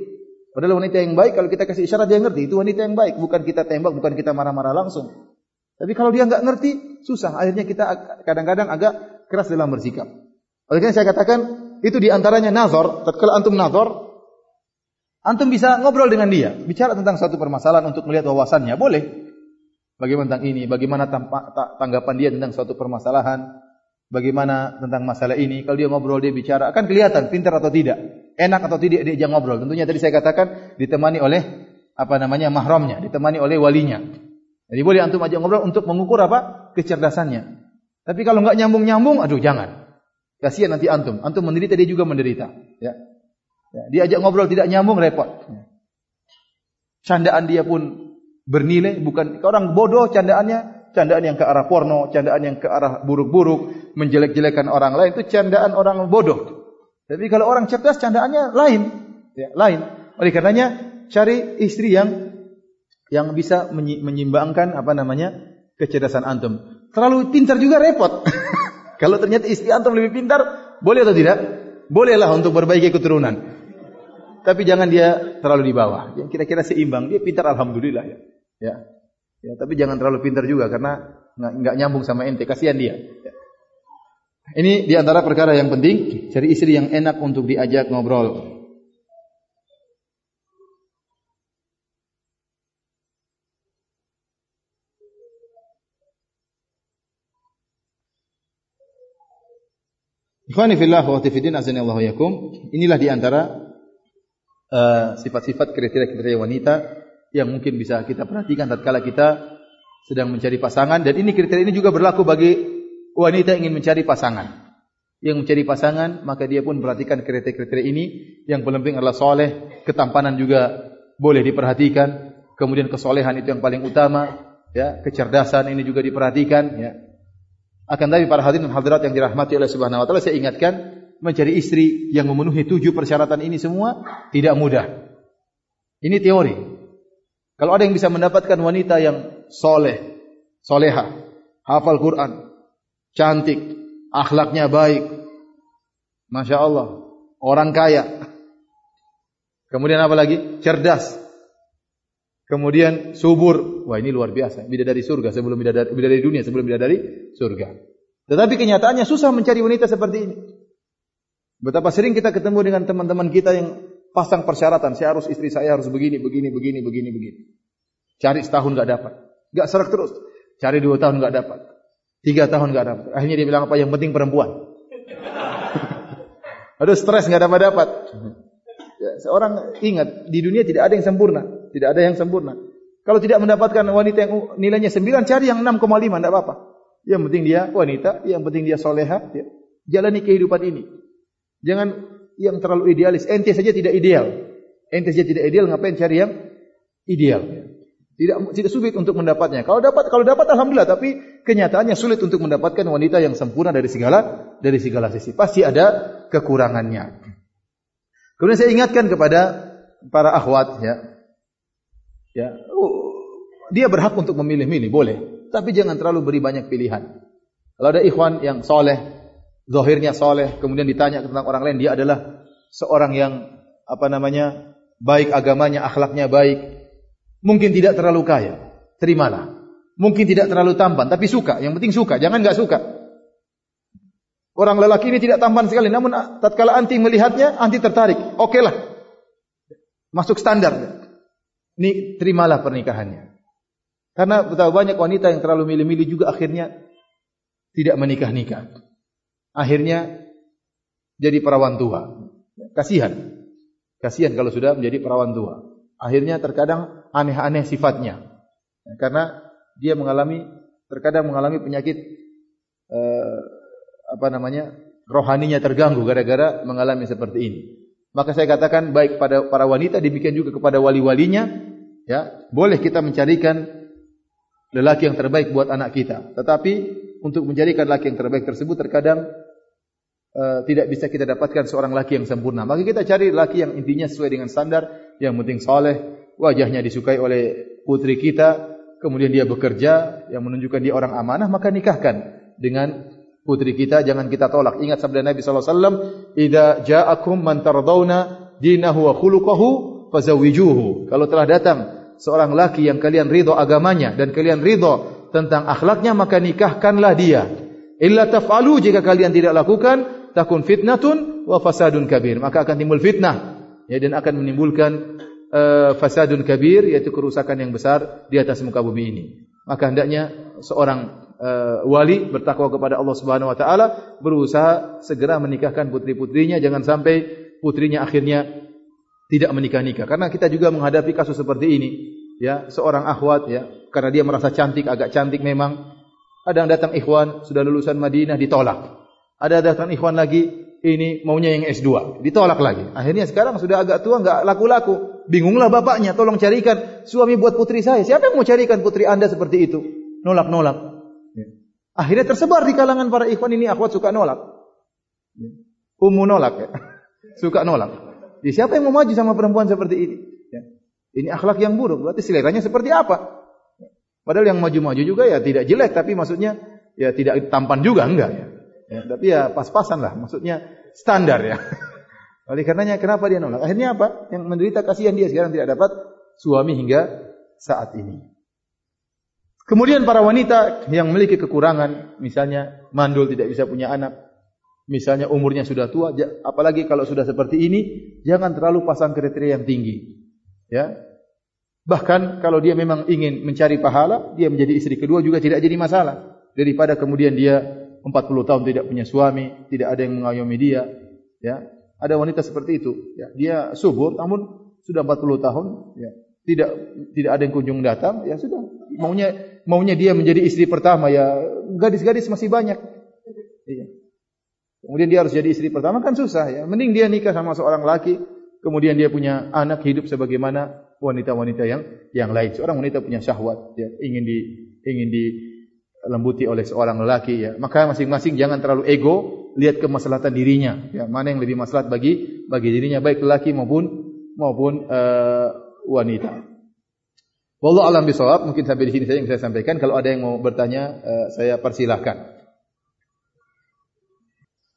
Padahal wanita yang baik kalau kita kasih isyarat dia ngerti, itu wanita yang baik, bukan kita tembak, bukan kita marah-marah langsung. Tapi kalau dia enggak ngerti, susah. Akhirnya kita kadang-kadang agak keras dalam bersikap. Oleh karena saya katakan itu di antaranya nazar. Tatkala antum nazar, antum bisa ngobrol dengan dia, bicara tentang suatu permasalahan untuk melihat wawasannya, boleh. Bagaimana tentang ini, bagaimana tanggapan dia tentang suatu permasalahan, bagaimana tentang masalah ini. Kalau dia ngobrol, dia bicara, akan kelihatan pintar atau tidak, enak atau tidak dia ngobrol. Tentunya tadi saya katakan ditemani oleh apa namanya mahramnya, ditemani oleh walinya. Jadi boleh antum ajak ngobrol untuk mengukur apa kecerdasannya. Tapi kalau enggak nyambung-nyambung, aduh jangan. Kasihan nanti antum. Antum menderita, dia juga menderita. Ya. ya. Dia ajak ngobrol tidak nyambung, repot. Ya. Candaan dia pun bernilai. Bukan orang bodoh candaannya. Candaan yang ke arah porno. Candaan yang ke arah buruk-buruk. Menjelek-jelekan orang lain. Itu candaan orang bodoh. Tapi kalau orang cerdas, candaannya lain. Ya, lain. Oleh karenanya, cari istri yang yang bisa menyimbangkan apa namanya kecerdasan antum. Terlalu pintar juga repot. Kalau ternyata istri antum lebih pintar, boleh atau tidak? Bolehlah untuk berbaiki keturunan. Tapi jangan dia terlalu di bawah. Yang kira-kira seimbang. Dia pintar alhamdulillah ya. Ya. Ya, tapi jangan terlalu pintar juga karena enggak nyambung sama ente, kasihan dia. Ya. Ini di antara perkara yang penting, cari istri yang enak untuk diajak ngobrol. Ikhwani fillah wa tifidin azani Allah yakum. Inilah di antara uh, sifat-sifat uh, kriteria-kriteria wanita yang mungkin bisa kita perhatikan tatkala kita sedang mencari pasangan dan ini kriteria ini juga berlaku bagi wanita ingin mencari pasangan. Yang mencari pasangan maka dia pun perhatikan kriteria-kriteria ini yang penting adalah soleh, ketampanan juga boleh diperhatikan, kemudian kesolehan itu yang paling utama, ya, kecerdasan ini juga diperhatikan, ya. Akan tapi para hadirin dan hadirat yang dirahmati oleh Subhanahu wa taala saya ingatkan mencari istri yang memenuhi tujuh persyaratan ini semua tidak mudah. Ini teori. Kalau ada yang bisa mendapatkan wanita yang soleh, soleha, hafal Quran, cantik, akhlaknya baik, masya Allah, orang kaya, kemudian apa lagi? Cerdas, kemudian subur, Wah ini luar biasa. Bidadari surga sebelum bidadari, bidadari dunia sebelum bidadari surga. Tetapi kenyataannya susah mencari wanita seperti ini. Betapa sering kita ketemu dengan teman-teman kita yang pasang persyaratan. Saya harus istri saya harus begini, begini, begini, begini, begini. Cari setahun enggak dapat. Enggak serak terus. Cari dua tahun enggak dapat. Tiga tahun enggak dapat. Akhirnya dia bilang apa? Yang penting perempuan. Aduh stres enggak dapat dapat. Ya, seorang ingat di dunia tidak ada yang sempurna. Tidak ada yang sempurna. Kalau tidak mendapatkan wanita yang nilainya 9, cari yang 6,5, tidak apa-apa. Yang penting dia wanita, yang penting dia soleha. Ya. Jalani kehidupan ini. Jangan yang terlalu idealis. Ente saja tidak ideal. Ente saja tidak ideal, ngapain cari yang ideal. Tidak tidak sulit untuk mendapatnya. Kalau dapat, kalau dapat alhamdulillah. Tapi kenyataannya sulit untuk mendapatkan wanita yang sempurna dari segala dari segala sisi. Pasti ada kekurangannya. Kemudian saya ingatkan kepada para akhwat, ya, ya, dia berhak untuk memilih-milih, boleh. Tapi jangan terlalu beri banyak pilihan. Kalau ada ikhwan yang soleh, zahirnya soleh, kemudian ditanya tentang orang lain, dia adalah seorang yang apa namanya baik agamanya, akhlaknya baik, mungkin tidak terlalu kaya, terimalah. Mungkin tidak terlalu tampan, tapi suka. Yang penting suka, jangan enggak suka. Orang lelaki ini tidak tampan sekali, namun tatkala anti melihatnya, anti tertarik. Okeylah, masuk standar. Ini terimalah pernikahannya. Karena betapa banyak wanita yang terlalu milih-milih juga akhirnya tidak menikah-nikah. Akhirnya jadi perawan tua. Kasihan. Kasihan kalau sudah menjadi perawan tua. Akhirnya terkadang aneh-aneh sifatnya. Karena dia mengalami terkadang mengalami penyakit eh, apa namanya? rohaninya terganggu gara-gara mengalami seperti ini. Maka saya katakan baik pada para wanita demikian juga kepada wali-walinya ya, boleh kita mencarikan lelaki yang terbaik buat anak kita. Tetapi untuk menjadikan lelaki yang terbaik tersebut terkadang uh, tidak bisa kita dapatkan seorang lelaki yang sempurna. Maka kita cari lelaki yang intinya sesuai dengan standar, yang penting soleh, wajahnya disukai oleh putri kita, kemudian dia bekerja, yang menunjukkan dia orang amanah, maka nikahkan dengan putri kita. Jangan kita tolak. Ingat sabda Nabi SAW, Ida ja'akum man tardawna dinahu wa khulukahu fazawijuhu. Kalau telah datang seorang laki yang kalian ridho agamanya dan kalian ridho tentang akhlaknya maka nikahkanlah dia. Illa taf'alu jika kalian tidak lakukan takun fitnatun wa fasadun kabir. Maka akan timbul fitnah ya dan akan menimbulkan uh, fasadun kabir yaitu kerusakan yang besar di atas muka bumi ini. Maka hendaknya seorang uh, wali bertakwa kepada Allah Subhanahu wa taala berusaha segera menikahkan putri-putrinya jangan sampai putrinya akhirnya tidak menikah-nikah. Karena kita juga menghadapi kasus seperti ini ya seorang akhwat ya karena dia merasa cantik agak cantik memang. Ada yang datang ikhwan sudah lulusan Madinah ditolak. Ada datang ikhwan lagi ini maunya yang S2 ditolak lagi. Akhirnya sekarang sudah agak tua enggak laku-laku. Bingunglah bapaknya tolong carikan suami buat putri saya. Siapa yang mau carikan putri Anda seperti itu? Nolak-nolak. Akhirnya tersebar di kalangan para ikhwan ini akhwat suka nolak ya. ummu nolak ya suka nolak Ya, siapa yang mau maju sama perempuan seperti ini? Ya. Ini akhlak yang buruk. Berarti seleranya seperti apa? Padahal yang maju-maju juga ya tidak jelek, tapi maksudnya ya tidak tampan juga enggak ya. ya tapi ya pas-pasan lah, maksudnya standar ya. Oleh karenanya kenapa dia nolak? Akhirnya apa? Yang menderita kasihan dia sekarang tidak dapat suami hingga saat ini. Kemudian para wanita yang memiliki kekurangan, misalnya mandul tidak bisa punya anak, misalnya umurnya sudah tua, apalagi kalau sudah seperti ini, jangan terlalu pasang kriteria yang tinggi. Ya. Bahkan kalau dia memang ingin mencari pahala, dia menjadi istri kedua juga tidak jadi masalah. Daripada kemudian dia 40 tahun tidak punya suami, tidak ada yang mengayomi dia, ya. Ada wanita seperti itu, ya. Dia subur namun sudah 40 tahun, ya. Tidak tidak ada yang kunjung datang, ya sudah. Maunya maunya dia menjadi istri pertama ya, gadis-gadis masih banyak. Iya. Kemudian dia harus jadi istri pertama kan susah ya. Mending dia nikah sama seorang laki, kemudian dia punya anak hidup sebagaimana wanita-wanita yang yang lain. Seorang wanita punya syahwat, ya, ingin di ingin dilembuti oleh seorang lelaki ya. Maka masing-masing jangan terlalu ego, lihat kemaslahatan dirinya. Ya, mana yang lebih maslahat bagi bagi dirinya baik lelaki maupun maupun uh, wanita. Wallahu alam bisawab, mungkin sampai di sini saja yang saya sampaikan. Kalau ada yang mau bertanya, uh, saya persilahkan.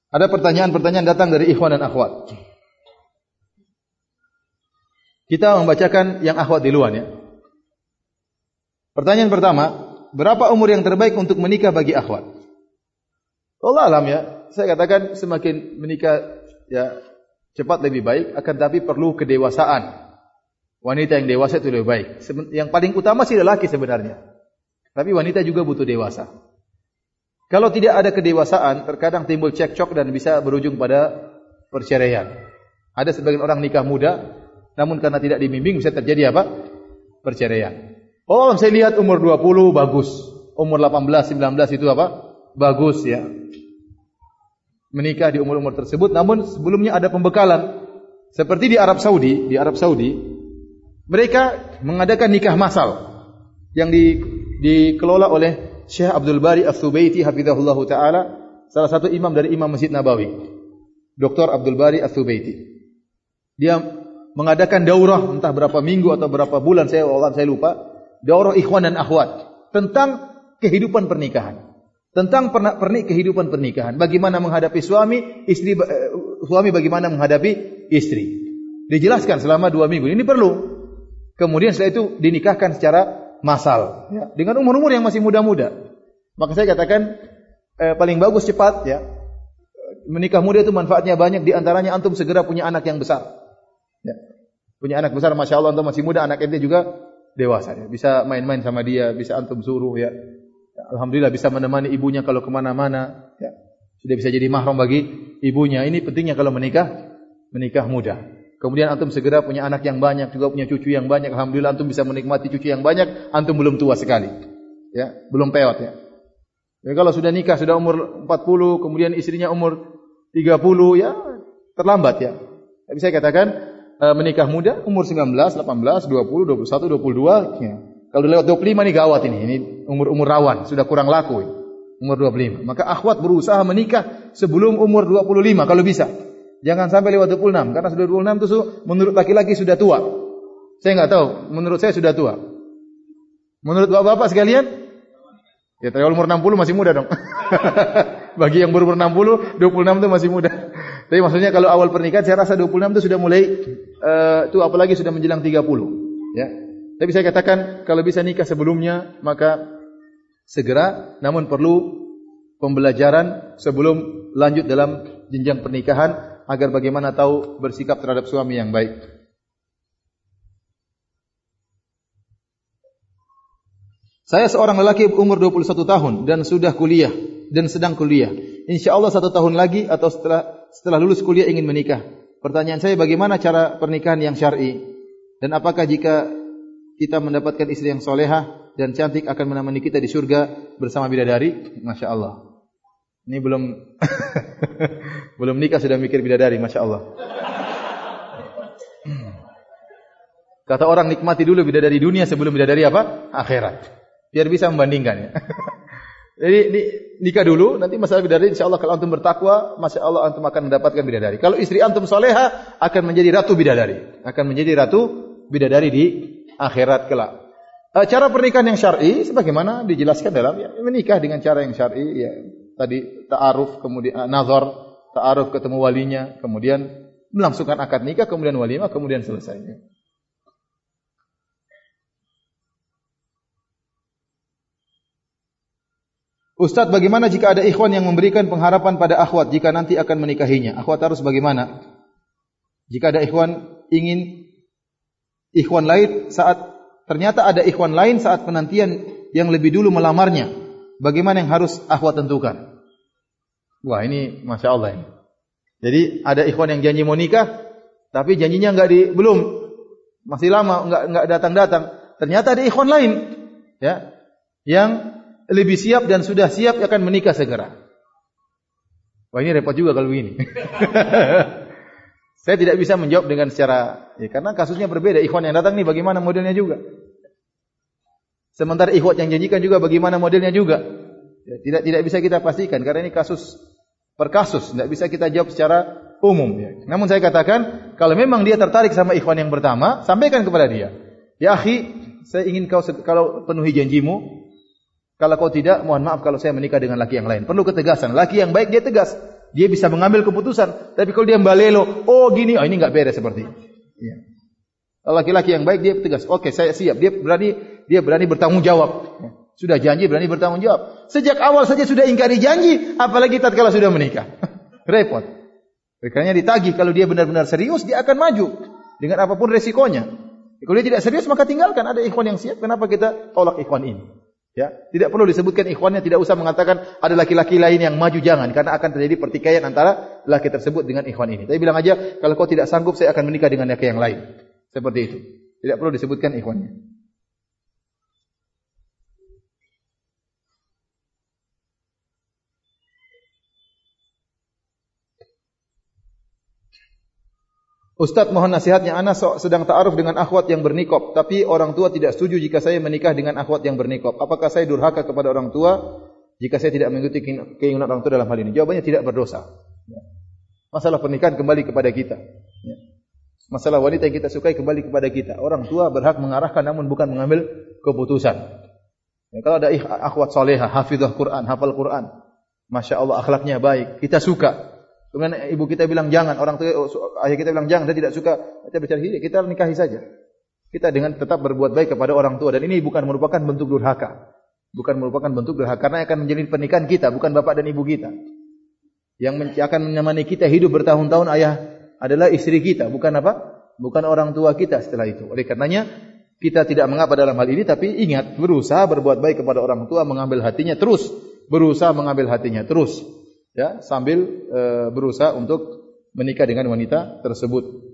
Ada pertanyaan-pertanyaan datang dari ikhwan dan akhwat. Kita membacakan yang akhwat di luar ya. Pertanyaan pertama, berapa umur yang terbaik untuk menikah bagi akhwat? Allah alam ya, saya katakan semakin menikah ya cepat lebih baik, akan tapi perlu kedewasaan. Wanita yang dewasa itu lebih baik. Yang paling utama sih lelaki sebenarnya. Tapi wanita juga butuh dewasa. Kalau tidak ada kedewasaan, terkadang timbul cekcok dan bisa berujung pada perceraian. Ada sebagian orang nikah muda, namun karena tidak dibimbing bisa terjadi apa? Perceraian. Oh, saya lihat umur 20 bagus. Umur 18, 19 itu apa? Bagus ya. Menikah di umur-umur tersebut, namun sebelumnya ada pembekalan. Seperti di Arab Saudi, di Arab Saudi, mereka mengadakan nikah masal yang di, dikelola oleh Syekh Abdul Bari Al-Thubaiti hafizahullah ta'ala salah satu imam dari imam Masjid Nabawi Dr. Abdul Bari Al-Thubaiti dia mengadakan daurah entah berapa minggu atau berapa bulan saya Allah saya lupa daurah ikhwan dan akhwat tentang kehidupan pernikahan. Tentang pernak pernik kehidupan pernikahan. Bagaimana menghadapi suami istri uh, suami bagaimana menghadapi istri. Dijelaskan selama dua minggu. Ini perlu kemudian setelah itu dinikahkan secara masal ya. dengan umur-umur yang masih muda-muda. Maka saya katakan eh, paling bagus cepat ya. Menikah muda itu manfaatnya banyak di antaranya antum segera punya anak yang besar. Ya. Punya anak besar Masya Allah antum masih muda anak ente juga dewasa ya. Bisa main-main sama dia, bisa antum suruh ya. ya. Alhamdulillah bisa menemani ibunya kalau ke mana-mana ya. Sudah bisa jadi mahram bagi ibunya. Ini pentingnya kalau menikah menikah muda. Kemudian antum segera punya anak yang banyak, juga punya cucu yang banyak. Alhamdulillah antum bisa menikmati cucu yang banyak, antum belum tua sekali. Ya, belum peot ya. Ya kalau sudah nikah sudah umur 40, kemudian istrinya umur 30 ya terlambat ya. Tapi saya katakan e, menikah muda umur 19, 18, 20, 21, 22 ya. Kalau lewat 25 ini gawat ini. Ini umur-umur rawan, sudah kurang laku. Ya. Umur 25. Maka akhwat berusaha menikah sebelum umur 25 kalau bisa. Jangan sampai lewat 26 karena sudah 26 itu menurut laki-laki sudah tua. Saya enggak tahu, menurut saya sudah tua. Menurut bapak-bapak sekalian? Ya, tapi umur 60 masih muda dong. Bagi yang berumur 60, 26 itu masih muda. Tapi maksudnya kalau awal pernikahan saya rasa 26 itu sudah mulai uh, itu apalagi sudah menjelang 30, ya. Tapi saya katakan kalau bisa nikah sebelumnya maka segera namun perlu pembelajaran sebelum lanjut dalam jenjang pernikahan agar bagaimana tahu bersikap terhadap suami yang baik. Saya seorang lelaki umur 21 tahun dan sudah kuliah dan sedang kuliah. Insya Allah satu tahun lagi atau setelah setelah lulus kuliah ingin menikah. Pertanyaan saya bagaimana cara pernikahan yang syar'i dan apakah jika kita mendapatkan istri yang soleha dan cantik akan menemani kita di surga bersama bidadari? Masya Allah. Ini belum belum nikah sudah mikir bidadari, masya Allah. Kata orang nikmati dulu bidadari dunia sebelum bidadari apa? Akhirat biar bisa membandingkan. Jadi ni, nikah dulu, nanti masalah bidadari insya Allah kalau antum bertakwa, masya Allah antum akan mendapatkan bidadari. Kalau istri antum soleha, akan menjadi ratu bidadari. Akan menjadi ratu bidadari di akhirat kelak. E, cara pernikahan yang syar'i, sebagaimana dijelaskan dalam ya, menikah dengan cara yang syar'i, ya, tadi ta'aruf, kemudian uh, nazar, ta'aruf ketemu walinya, kemudian melangsungkan akad nikah, kemudian walimah, kemudian selesai. Ya. Ustaz, bagaimana jika ada ikhwan yang memberikan pengharapan pada akhwat jika nanti akan menikahinya? Akhwat harus bagaimana? Jika ada ikhwan ingin ikhwan lain saat ternyata ada ikhwan lain saat penantian yang lebih dulu melamarnya, bagaimana yang harus akhwat tentukan? Wah, ini Masya Allah ini. Jadi ada ikhwan yang janji mau nikah, tapi janjinya enggak di belum masih lama enggak enggak datang-datang. Ternyata ada ikhwan lain, ya, yang lebih siap dan sudah siap akan menikah segera. Wah ini repot juga kalau begini. Saya tidak bisa menjawab dengan secara ya, karena kasusnya berbeda. Ikhwan yang datang ni bagaimana modelnya juga. Sementara ikhwan yang janjikan juga bagaimana modelnya juga. Ya, tidak tidak bisa kita pastikan karena ini kasus per kasus, tidak bisa kita jawab secara umum. Ya. Namun saya katakan kalau memang dia tertarik sama ikhwan yang pertama, sampaikan kepada dia. Ya akhi, saya ingin kau kalau penuhi janjimu, kalau kau tidak, mohon maaf kalau saya menikah dengan laki yang lain. Perlu ketegasan. Laki yang baik dia tegas. Dia bisa mengambil keputusan. Tapi kalau dia balelo, oh gini, oh ini enggak beres seperti ini. Ya. Laki-laki yang baik dia tegas. Oke, saya siap. Dia berani dia berani bertanggung jawab. Sudah janji berani bertanggung jawab. Sejak awal saja sudah ingkari janji, apalagi tatkala sudah menikah. Repot. Karena ditagih kalau dia benar-benar serius dia akan maju dengan apapun resikonya. Kalau dia tidak serius maka tinggalkan ada ikhwan yang siap. Kenapa kita tolak ikhwan ini? Ya, tidak perlu disebutkan ikhwannya, tidak usah mengatakan ada laki-laki lain yang maju jangan karena akan terjadi pertikaian antara laki tersebut dengan ikhwan ini. Tapi bilang aja kalau kau tidak sanggup saya akan menikah dengan laki yang lain. Seperti itu. Tidak perlu disebutkan ikhwannya. Ustaz mohon nasihatnya ana sedang ta'aruf dengan akhwat yang bernikop tapi orang tua tidak setuju jika saya menikah dengan akhwat yang bernikop. Apakah saya durhaka kepada orang tua jika saya tidak mengikuti keinginan orang tua dalam hal ini? Jawabannya tidak berdosa. Ya. Masalah pernikahan kembali kepada kita. Ya. Masalah wanita yang kita sukai kembali kepada kita. Orang tua berhak mengarahkan namun bukan mengambil keputusan. Ya, kalau ada akhwat soleha, hafizah Quran, hafal Quran. Masya Allah akhlaknya baik. Kita suka. Kemudian ibu kita bilang jangan, orang tua ayah kita bilang jangan, dia tidak suka. Kita bicara hidup, kita nikahi saja. Kita dengan tetap berbuat baik kepada orang tua dan ini bukan merupakan bentuk durhaka. Bukan merupakan bentuk durhaka karena akan menjadi pernikahan kita, bukan bapak dan ibu kita. Yang akan menemani kita hidup bertahun-tahun ayah adalah istri kita, bukan apa? Bukan orang tua kita setelah itu. Oleh karenanya kita tidak mengapa dalam hal ini tapi ingat berusaha berbuat baik kepada orang tua, mengambil hatinya terus, berusaha mengambil hatinya terus ya sambil e, berusaha untuk menikah dengan wanita tersebut.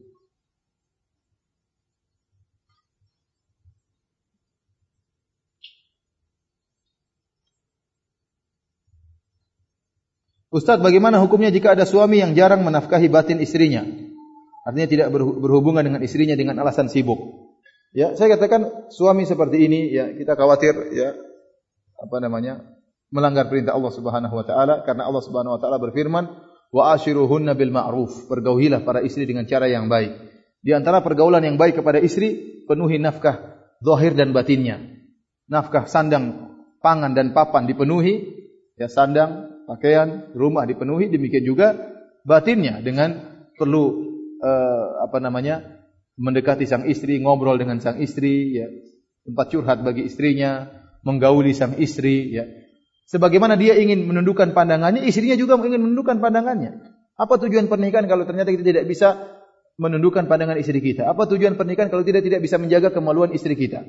Ustaz, bagaimana hukumnya jika ada suami yang jarang menafkahi batin istrinya? Artinya tidak berhubungan dengan istrinya dengan alasan sibuk. Ya, saya katakan suami seperti ini ya kita khawatir ya apa namanya melanggar perintah Allah Subhanahu wa taala karena Allah Subhanahu wa taala berfirman wa ashiruhunna bil ma'ruf. Pergaulilah para istri dengan cara yang baik. Di antara pergaulan yang baik kepada istri penuhi nafkah zahir dan batinnya. Nafkah sandang pangan dan papan dipenuhi ya sandang pakaian rumah dipenuhi demikian juga batinnya dengan perlu uh, apa namanya mendekati sang istri ngobrol dengan sang istri ya tempat curhat bagi istrinya menggauli sang istri ya Sebagaimana dia ingin menundukkan pandangannya, istrinya juga ingin menundukkan pandangannya. Apa tujuan pernikahan kalau ternyata kita tidak bisa menundukkan pandangan istri kita? Apa tujuan pernikahan kalau tidak tidak bisa menjaga kemaluan istri kita?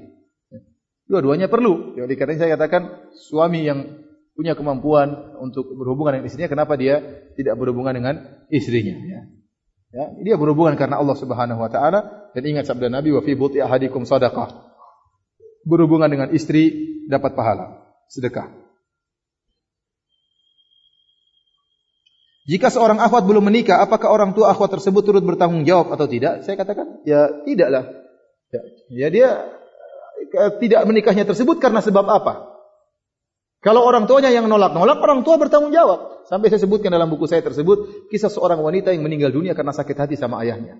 Dua-duanya perlu. Jadi karena saya katakan suami yang punya kemampuan untuk berhubungan dengan istrinya, kenapa dia tidak berhubungan dengan istrinya? Ya. Ya, dia berhubungan karena Allah Subhanahu Wa Taala dan ingat sabda Nabi wa fi buti ahadikum sadaqah. Berhubungan dengan istri dapat pahala, sedekah. Jika seorang akhwat belum menikah, apakah orang tua akhwat tersebut turut bertanggung jawab atau tidak? Saya katakan, ya tidaklah. Ya, ya dia eh, tidak menikahnya tersebut karena sebab apa? Kalau orang tuanya yang nolak-nolak, orang tua bertanggung jawab. Sampai saya sebutkan dalam buku saya tersebut, kisah seorang wanita yang meninggal dunia karena sakit hati sama ayahnya.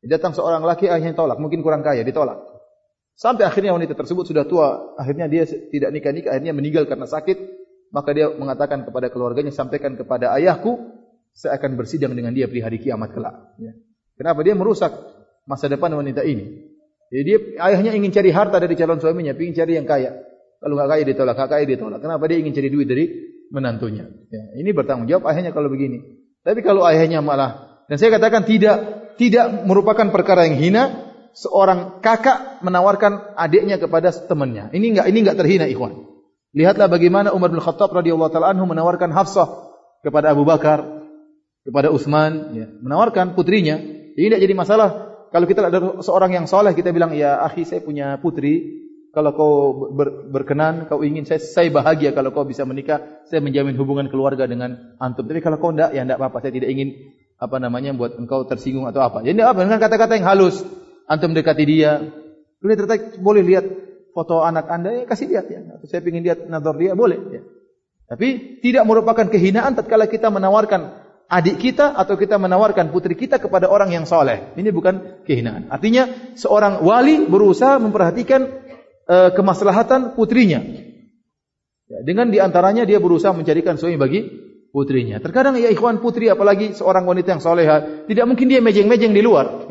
Datang seorang laki, ayahnya tolak, mungkin kurang kaya, ditolak. Sampai akhirnya wanita tersebut sudah tua, akhirnya dia tidak nikah-nikah, akhirnya meninggal karena sakit, maka dia mengatakan kepada keluarganya sampaikan kepada ayahku saya akan bersidang dengan dia di hari kiamat kelak. Ya. kenapa? Dia merusak masa depan wanita ini. Jadi dia ayahnya ingin cari harta dari calon suaminya ingin cari yang kaya. Kalau enggak kaya ditolak enggak kaya ditolak kenapa? Dia ingin cari duit dari menantunya. Ya. ini bertanggung jawab ayahnya kalau begini. Tapi kalau ayahnya malah dan saya katakan tidak tidak merupakan perkara yang hina seorang kakak menawarkan adiknya kepada temannya. Ini enggak ini enggak terhina ikhwan Lihatlah bagaimana Umar bin Khattab radhiyallahu taala anhu menawarkan Hafsah kepada Abu Bakar, kepada Utsman, ya, menawarkan putrinya. Ini tidak jadi masalah. Kalau kita ada seorang yang soleh, kita bilang, ya, akhi saya punya putri. Kalau kau ber, berkenan, kau ingin saya, saya bahagia kalau kau bisa menikah, saya menjamin hubungan keluarga dengan antum. Tapi kalau kau tidak, ya tidak apa-apa. Saya tidak ingin apa namanya buat engkau tersinggung atau apa. Jadi apa? Dengan kata-kata yang halus, antum dekati dia. Boleh tertarik, boleh lihat foto anak anda, ya kasih lihat ya. Atau saya ingin lihat nazar dia, boleh. Ya. Tapi tidak merupakan kehinaan tatkala kita menawarkan adik kita atau kita menawarkan putri kita kepada orang yang soleh. Ini bukan kehinaan. Artinya seorang wali berusaha memperhatikan uh, kemaslahatan putrinya. Ya, dengan diantaranya dia berusaha mencarikan suami bagi putrinya. Terkadang ya ikhwan putri apalagi seorang wanita yang soleha tidak mungkin dia mejeng-mejeng di luar.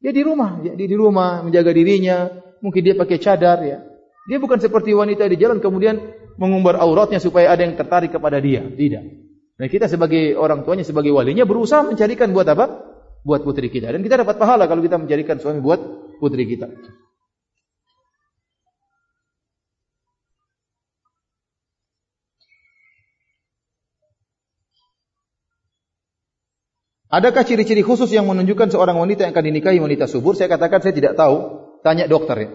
Dia di rumah, dia di rumah menjaga dirinya, mungkin dia pakai cadar ya. Dia bukan seperti wanita di jalan kemudian mengumbar auratnya supaya ada yang tertarik kepada dia. Tidak. Nah kita sebagai orang tuanya, sebagai walinya berusaha mencarikan buat apa? Buat putri kita. Dan kita dapat pahala kalau kita mencarikan suami buat putri kita. Adakah ciri-ciri khusus yang menunjukkan seorang wanita yang akan dinikahi wanita subur? Saya katakan saya tidak tahu tanya dokter ya.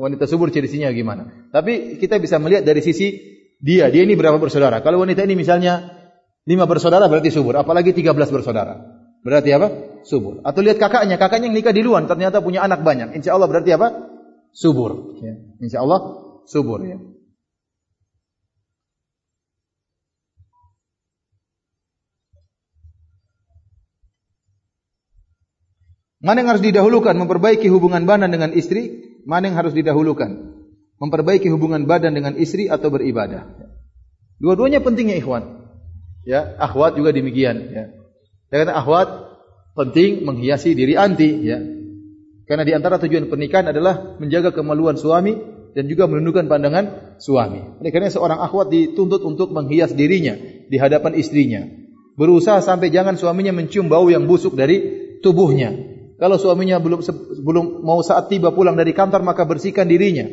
Wanita subur ciri-cirinya gimana? Tapi kita bisa melihat dari sisi dia, dia ini berapa bersaudara? Kalau wanita ini misalnya lima bersaudara berarti subur, apalagi tiga belas bersaudara. Berarti apa? Subur. Atau lihat kakaknya, kakaknya yang nikah di luar ternyata punya anak banyak. Insya Allah berarti apa? Subur. Ya. Insya Allah subur. Ya. Mana yang harus didahulukan memperbaiki hubungan badan dengan istri? Mana yang harus didahulukan? Memperbaiki hubungan badan dengan istri atau beribadah? Dua-duanya penting ya ikhwan. Ya, akhwat juga demikian ya. Saya kata akhwat penting menghiasi diri anti ya. Karena di antara tujuan pernikahan adalah menjaga kemaluan suami dan juga menundukkan pandangan suami. Oleh karena seorang akhwat dituntut untuk menghias dirinya di hadapan istrinya. Berusaha sampai jangan suaminya mencium bau yang busuk dari tubuhnya. Kalau suaminya belum belum mau saat tiba pulang dari kantor maka bersihkan dirinya.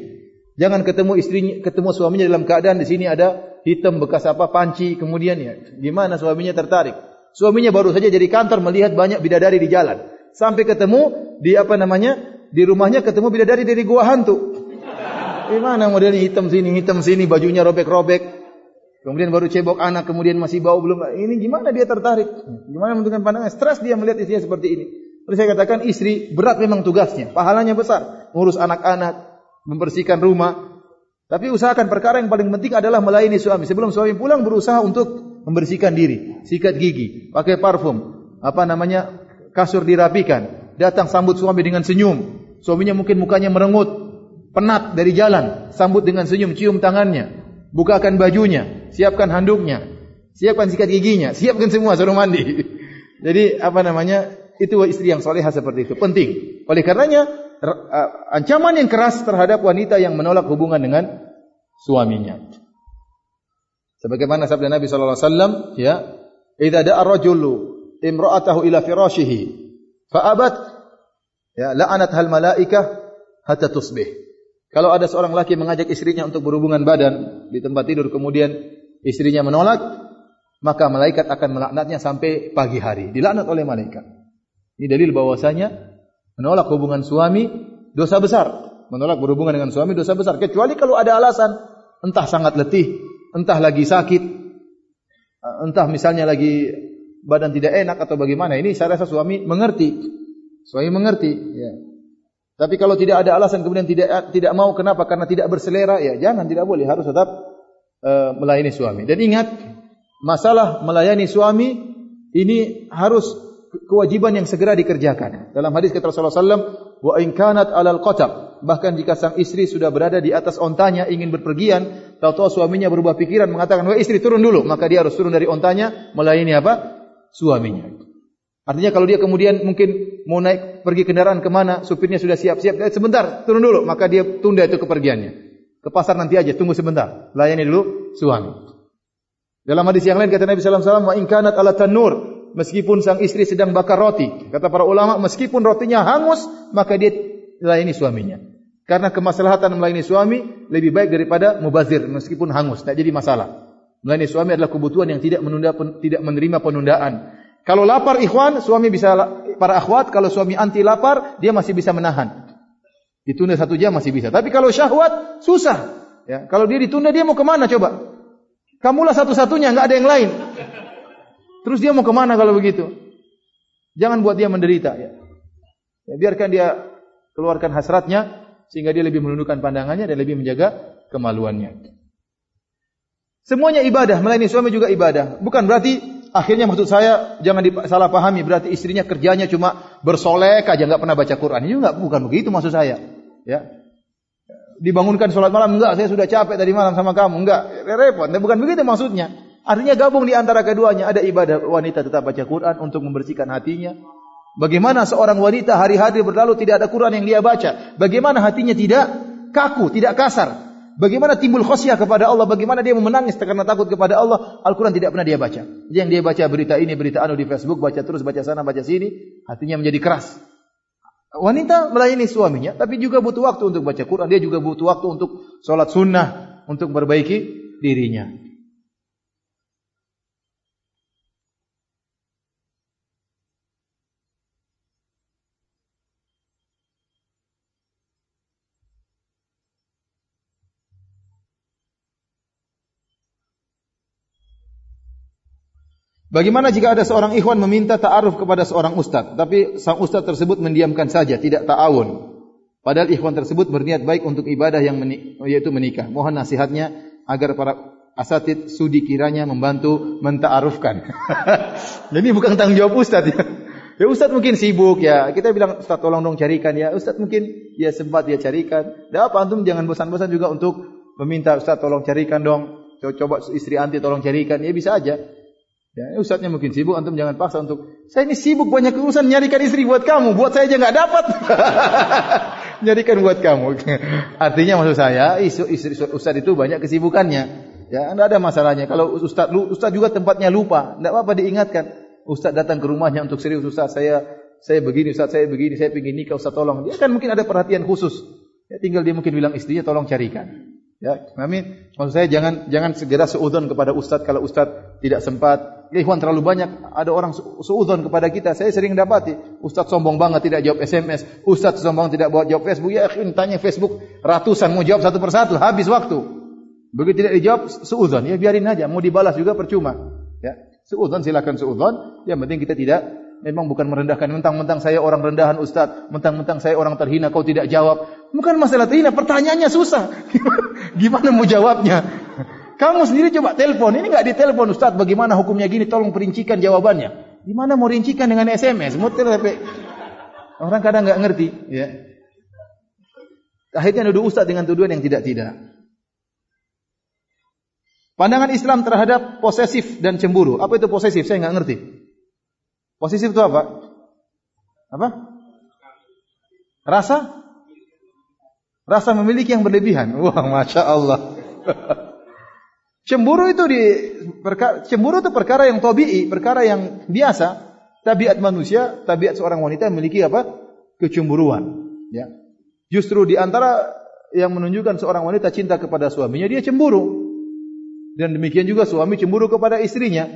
Jangan ketemu istrinya, ketemu suaminya dalam keadaan di sini ada hitam bekas apa panci kemudian ya. Gimana suaminya tertarik? Suaminya baru saja dari kantor melihat banyak bidadari di jalan. Sampai ketemu di apa namanya? Di rumahnya ketemu bidadari dari gua hantu. Gimana modelnya hitam sini, hitam sini, bajunya robek-robek. Kemudian baru cebok anak, kemudian masih bau belum. Ini gimana dia tertarik? Gimana menentukan pandangan? Stres dia melihat istrinya seperti ini. Lalu saya katakan istri berat memang tugasnya, pahalanya besar, mengurus anak-anak, membersihkan rumah. Tapi usahakan perkara yang paling penting adalah melayani suami. Sebelum suami pulang berusaha untuk membersihkan diri, sikat gigi, pakai parfum, apa namanya kasur dirapikan, datang sambut suami dengan senyum. Suaminya mungkin mukanya merengut, penat dari jalan, sambut dengan senyum, cium tangannya, bukakan bajunya, siapkan handuknya, siapkan sikat giginya, siapkan semua suruh mandi. Jadi apa namanya itu istri yang solehah seperti itu. Penting. Oleh karenanya, ancaman yang keras terhadap wanita yang menolak hubungan dengan suaminya. Sebagaimana sabda Nabi SAW, ya, idza da'a ar-rajulu imra'atahu ila firashihi fa abat ya la'anat hal malaikah hatta tusbih. Kalau ada seorang laki mengajak istrinya untuk berhubungan badan di tempat tidur kemudian istrinya menolak, maka malaikat akan melaknatnya sampai pagi hari. Dilaknat oleh malaikat. Ini dalil bahwasanya menolak hubungan suami dosa besar. Menolak berhubungan dengan suami dosa besar kecuali kalau ada alasan entah sangat letih, entah lagi sakit, entah misalnya lagi badan tidak enak atau bagaimana. Ini saya rasa suami mengerti. Suami mengerti, ya. Tapi kalau tidak ada alasan kemudian tidak tidak mau kenapa? Karena tidak berselera, ya jangan tidak boleh harus tetap uh, melayani suami. Dan ingat masalah melayani suami ini harus kewajiban yang segera dikerjakan. Dalam hadis kata Rasulullah SAW, wa in kanat alal qatab. Bahkan jika sang istri sudah berada di atas ontanya ingin berpergian, tahu-tahu suaminya berubah pikiran mengatakan, "Wahai istri turun dulu." Maka dia harus turun dari ontanya melayani apa? Suaminya. Artinya kalau dia kemudian mungkin mau naik pergi kendaraan ke mana, supirnya sudah siap-siap, eh, sebentar, turun dulu, maka dia tunda itu kepergiannya. Ke pasar nanti aja, tunggu sebentar. Layani dulu suami. Dalam hadis yang lain kata Nabi sallallahu alaihi wasallam, "Wa in kanat ala tanur", meskipun sang istri sedang bakar roti, kata para ulama, meskipun rotinya hangus, maka dia layani suaminya. Karena kemaslahatan melayani suami lebih baik daripada mubazir meskipun hangus, tak jadi masalah. Melayani suami adalah kebutuhan yang tidak menunda tidak menerima penundaan. Kalau lapar ikhwan, suami bisa para akhwat kalau suami anti lapar, dia masih bisa menahan. Ditunda satu jam masih bisa. Tapi kalau syahwat susah. Ya, kalau dia ditunda dia mau ke mana coba? Kamulah satu-satunya, enggak ada yang lain. Terus dia mau ke mana kalau begitu? Jangan buat dia menderita ya. ya. Biarkan dia keluarkan hasratnya sehingga dia lebih menundukkan pandangannya dan lebih menjaga kemaluannya. Semuanya ibadah, melayani suami juga ibadah. Bukan berarti akhirnya maksud saya jangan disalahpahami berarti istrinya kerjanya cuma bersolek aja enggak pernah baca Quran. Ini enggak bukan begitu maksud saya. Ya. Dibangunkan sholat malam enggak, saya sudah capek tadi malam sama kamu. Enggak, repot. Bukan begitu maksudnya. Artinya gabung di antara keduanya ada ibadah wanita tetap baca Quran untuk membersihkan hatinya. Bagaimana seorang wanita hari-hari berlalu tidak ada Quran yang dia baca? Bagaimana hatinya tidak kaku, tidak kasar? Bagaimana timbul khosyah kepada Allah? Bagaimana dia menangis karena takut kepada Allah? Al-Quran tidak pernah dia baca. Yang dia baca berita ini, berita anu di Facebook, baca terus, baca sana, baca sini, hatinya menjadi keras. Wanita melayani suaminya, tapi juga butuh waktu untuk baca Quran. Dia juga butuh waktu untuk sholat sunnah, untuk memperbaiki dirinya. Bagaimana jika ada seorang ikhwan meminta ta'aruf kepada seorang ustaz, tapi sang ustaz tersebut mendiamkan saja, tidak ta'awun. Padahal ikhwan tersebut berniat baik untuk ibadah yang menik yaitu menikah. Mohon nasihatnya agar para asatid sudi kiranya membantu menta'arufkan. Jadi bukan tanggung jawab ustaz ya. Ya ustaz mungkin sibuk ya. Kita bilang ustaz tolong dong carikan ya. Ustaz mungkin ya sempat dia carikan. Dan apa antum jangan bosan-bosan juga untuk meminta ustaz tolong carikan dong. Coba istri anti tolong carikan. Ya bisa aja. Ya, ustaznya mungkin sibuk, antum jangan paksa untuk saya ini sibuk banyak urusan nyarikan istri buat kamu, buat saya aja enggak dapat. nyarikan buat kamu. Artinya maksud saya, istri, ustaz itu banyak kesibukannya. Ya, enggak ada masalahnya. Kalau ustaz ustaz juga tempatnya lupa, enggak apa-apa diingatkan. Ustaz datang ke rumahnya untuk serius ustaz, saya saya begini ustaz, saya begini, saya ingin nikah ustaz tolong. Dia kan mungkin ada perhatian khusus. Ya, tinggal dia mungkin bilang istrinya tolong carikan. Ya, kami maksud saya jangan jangan segera seudon kepada ustaz kalau ustaz tidak sempat. Ikhwan terlalu banyak. Ada orang suudzon kepada kita. Saya sering dapati ustaz sombong banget tidak jawab SMS ustaz sombong tidak buat jawab Facebook. Ya akhi tanya Facebook. Ratusan mau jawab satu persatu. Habis waktu. Begitu tidak dijawab suudzon ya biarin aja. Mau dibalas juga percuma. Ya suudzon silakan suudzon yang penting kita tidak memang bukan merendahkan mentang-mentang saya orang rendahan ustaz mentang-mentang saya orang terhina kau tidak jawab bukan masalah terhina pertanyaannya susah gimana mau jawabnya kamu sendiri coba telepon. Ini enggak ditelepon Ustaz, bagaimana hukumnya gini? Tolong perincikan jawabannya. Di mana mau rincikan dengan SMS? Muter tapi orang kadang enggak ngerti, ya. Akhirnya nuduh Ustaz dengan tuduhan yang tidak-tidak. Pandangan Islam terhadap posesif dan cemburu. Apa itu posesif? Saya enggak ngerti. Posesif itu apa? Apa? Rasa? Rasa memiliki yang berlebihan. Wah, Masya Allah. Cemburu itu di Perkara, cemburu itu perkara yang tabii, perkara yang biasa. Tabiat manusia, tabiat seorang wanita memiliki apa? Kecemburuan. Ya. Justru di antara yang menunjukkan seorang wanita cinta kepada suaminya, dia cemburu. Dan demikian juga suami cemburu kepada istrinya.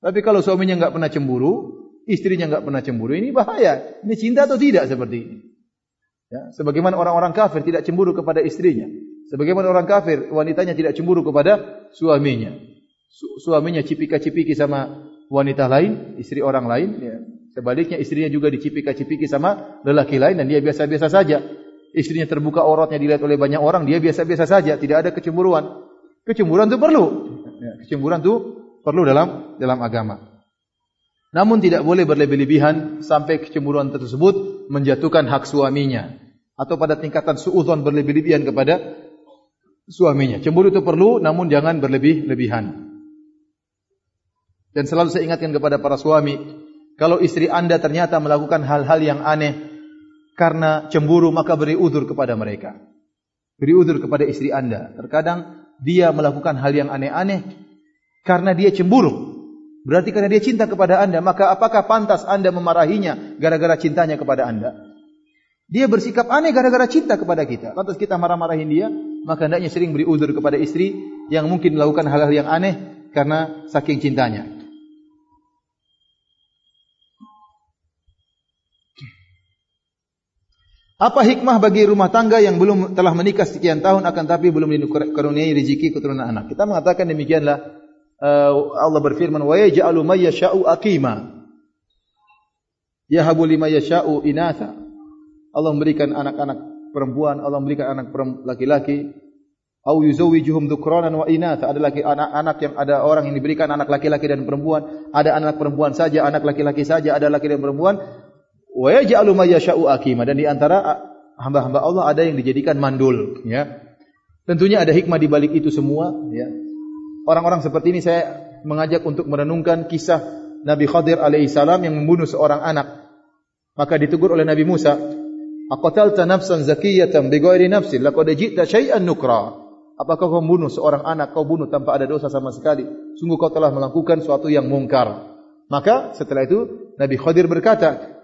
Tapi kalau suaminya enggak pernah cemburu, istrinya enggak pernah cemburu, ini bahaya. Ini cinta atau tidak seperti ini? Ya, sebagaimana orang-orang kafir tidak cemburu kepada istrinya. Sebagaimana orang kafir, wanitanya tidak cemburu kepada suaminya. Su suaminya cipika-cipiki sama wanita lain, istri orang lain. Ya. Sebaliknya istrinya juga dicipika-cipiki sama lelaki lain dan dia biasa-biasa saja. Istrinya terbuka auratnya dilihat oleh banyak orang, dia biasa-biasa saja, tidak ada kecemburuan. Kecemburuan itu perlu. Ya, kecemburuan itu perlu dalam dalam agama. Namun tidak boleh berlebih-lebihan sampai kecemburuan tersebut menjatuhkan hak suaminya atau pada tingkatan suudzon berlebih-lebihan kepada suaminya. Cemburu itu perlu namun jangan berlebih-lebihan. Dan selalu saya ingatkan kepada para suami, kalau istri Anda ternyata melakukan hal-hal yang aneh karena cemburu maka beri udur kepada mereka. Beri udur kepada istri Anda. Terkadang dia melakukan hal yang aneh-aneh karena dia cemburu. Berarti karena dia cinta kepada Anda, maka apakah pantas Anda memarahinya gara-gara cintanya kepada Anda? Dia bersikap aneh gara-gara cinta kepada kita. Lantas kita marah-marahin dia, maka hendaknya sering beri uzur kepada istri yang mungkin melakukan hal-hal yang aneh karena saking cintanya. Apa hikmah bagi rumah tangga yang belum telah menikah sekian tahun akan tapi belum dikaruniai rezeki keturunan anak? Kita mengatakan demikianlah Allah berfirman wa yaj'alu may yasha'u aqima. Yahabu liman yasha'u inatha Allah memberikan anak-anak perempuan, Allah memberikan anak laki-laki. Au yuzawwijuhum dhukranan wa inatha. Ada laki anak-anak yang ada orang yang diberikan anak laki-laki dan perempuan, ada anak perempuan saja, anak laki-laki saja, ada laki dan perempuan. Wa yaj'alu ma yasha'u aqima. Dan di antara hamba-hamba Allah ada yang dijadikan mandul, ya. Tentunya ada hikmah di balik itu semua, ya. Orang-orang seperti ini saya mengajak untuk merenungkan kisah Nabi Khadir alaihissalam yang membunuh seorang anak. Maka ditegur oleh Nabi Musa, Aqatalta nafsan zakiyatan bighairi nafsin laqad ji'ta syai'an nukra. Apakah kau membunuh seorang anak kau bunuh tanpa ada dosa sama sekali? Sungguh kau telah melakukan sesuatu yang mungkar. Maka setelah itu Nabi Khadir berkata,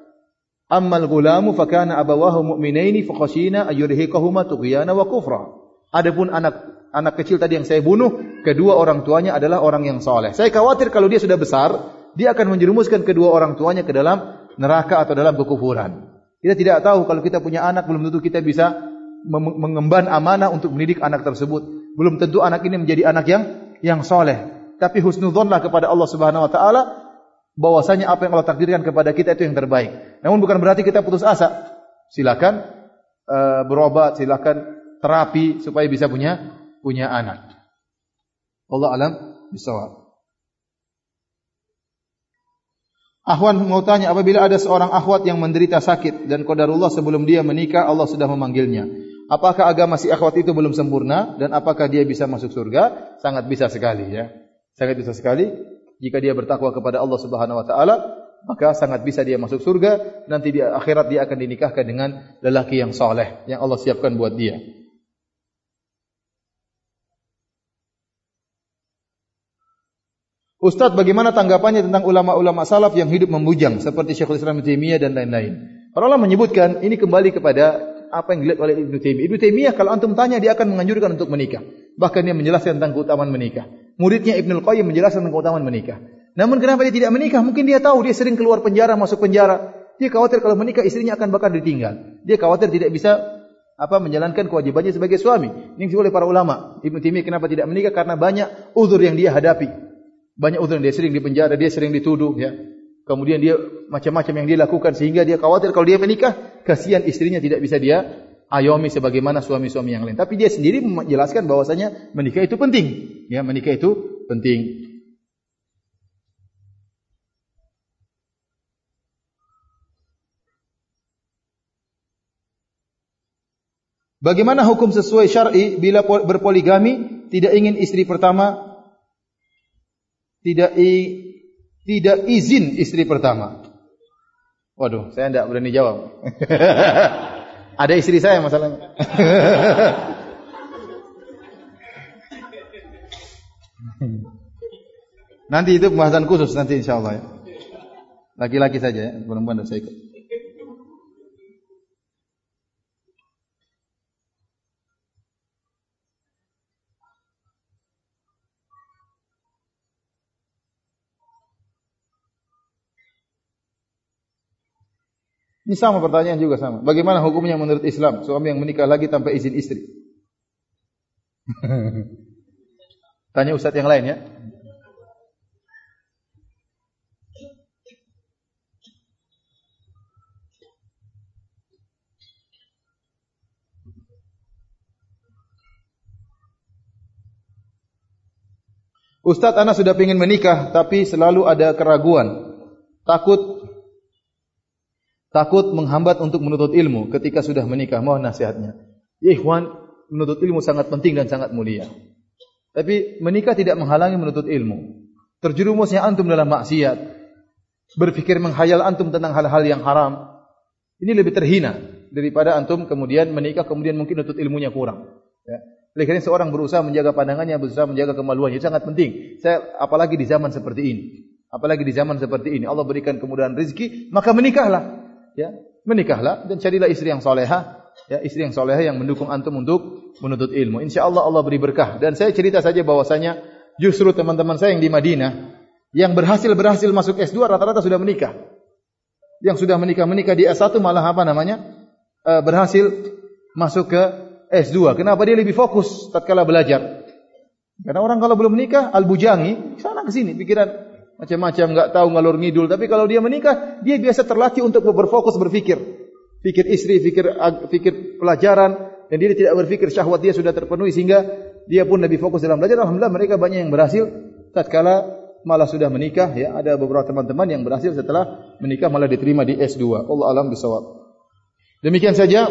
"Ammal ghulamu fa kana abawahu mu'minaini fa khashina ayyurhiqahuma tughyana wa kufra." Adapun anak anak kecil tadi yang saya bunuh, kedua orang tuanya adalah orang yang saleh. Saya khawatir kalau dia sudah besar, dia akan menjerumuskan kedua orang tuanya ke dalam neraka atau dalam kekufuran. Kita tidak tahu kalau kita punya anak belum tentu kita bisa mengemban amanah untuk mendidik anak tersebut. Belum tentu anak ini menjadi anak yang yang soleh. Tapi husnudzonlah kepada Allah Subhanahu Wa Taala bahwasanya apa yang Allah takdirkan kepada kita itu yang terbaik. Namun bukan berarti kita putus asa. Silakan uh, berobat, silakan terapi supaya bisa punya punya anak. Allah alam bisawab. Ahwan mau tanya apabila ada seorang akhwat yang menderita sakit dan qadarullah sebelum dia menikah Allah sudah memanggilnya. Apakah agama si akhwat itu belum sempurna dan apakah dia bisa masuk surga? Sangat bisa sekali ya. Sangat bisa sekali jika dia bertakwa kepada Allah Subhanahu wa taala maka sangat bisa dia masuk surga nanti di akhirat dia akan dinikahkan dengan lelaki yang saleh yang Allah siapkan buat dia. Ustaz, bagaimana tanggapannya tentang ulama-ulama salaf yang hidup membujang seperti Syekhul Islam Taimiyah dan lain-lain? Para ulama menyebutkan ini kembali kepada apa yang dilihat oleh Ibnu Taimiyah. Ibnu Taimiyah kalau antum tanya dia akan menganjurkan untuk menikah. Bahkan dia menjelaskan tentang keutamaan menikah. Muridnya Ibnu Qayyim menjelaskan tentang keutamaan menikah. Namun kenapa dia tidak menikah? Mungkin dia tahu dia sering keluar penjara, masuk penjara. Dia khawatir kalau menikah istrinya akan bakal ditinggal. Dia khawatir tidak bisa apa menjalankan kewajibannya sebagai suami. Ini oleh para ulama. Ibnu Taimiyah kenapa tidak menikah? Karena banyak uzur yang dia hadapi banyak uzur dia sering dipenjara, dia sering dituduh ya. Kemudian dia macam-macam yang dia lakukan sehingga dia khawatir kalau dia menikah, kasihan istrinya tidak bisa dia ayomi sebagaimana suami-suami yang lain. Tapi dia sendiri menjelaskan bahwasanya menikah itu penting. Ya, menikah itu penting. Bagaimana hukum sesuai syar'i bila berpoligami tidak ingin istri pertama tidak i, tidak izin istri pertama. Waduh, saya tidak berani jawab. Ada istri saya masalahnya. Nanti itu pembahasan khusus nanti insyaallah ya. Laki-laki saja ya, perempuan tidak saya ikut. Ini sama pertanyaan juga sama. Bagaimana hukumnya menurut Islam suami yang menikah lagi tanpa izin istri? Tanya ustaz yang lain ya. Ustaz, anak sudah ingin menikah, tapi selalu ada keraguan. Takut takut menghambat untuk menuntut ilmu ketika sudah menikah. Mohon nasihatnya. Ya ikhwan, menuntut ilmu sangat penting dan sangat mulia. Tapi menikah tidak menghalangi menuntut ilmu. Terjerumusnya antum dalam maksiat. Berfikir menghayal antum tentang hal-hal yang haram. Ini lebih terhina daripada antum kemudian menikah kemudian mungkin menuntut ilmunya kurang. Ya. Oleh karena seorang berusaha menjaga pandangannya, berusaha menjaga kemaluannya. Itu sangat penting. Saya apalagi di zaman seperti ini. Apalagi di zaman seperti ini. Allah berikan kemudahan rezeki, maka menikahlah ya menikahlah dan carilah istri yang soleha ya istri yang soleha yang mendukung antum untuk menuntut ilmu. Insyaallah Allah beri berkah. Dan saya cerita saja bahwasanya justru teman-teman saya yang di Madinah yang berhasil berhasil masuk S2 rata-rata sudah menikah. Yang sudah menikah menikah di S1 malah apa namanya? E, berhasil masuk ke S2 kenapa dia lebih fokus tatkala belajar? Karena orang kalau belum menikah al-bujangi sana ke sini pikiran macam-macam enggak tahu ngalur ngidul. Tapi kalau dia menikah dia biasa terlatih untuk berfokus berfikir. Fikir istri fikir fikir pelajaran. Dan dia tidak berfikir syahwat dia sudah terpenuhi sehingga dia pun lebih fokus dalam belajar. Alhamdulillah mereka banyak yang berhasil. Tatkala malah sudah menikah ya ada beberapa teman-teman yang berhasil setelah menikah malah diterima di S2 Allah alam bisawab. Demikian saja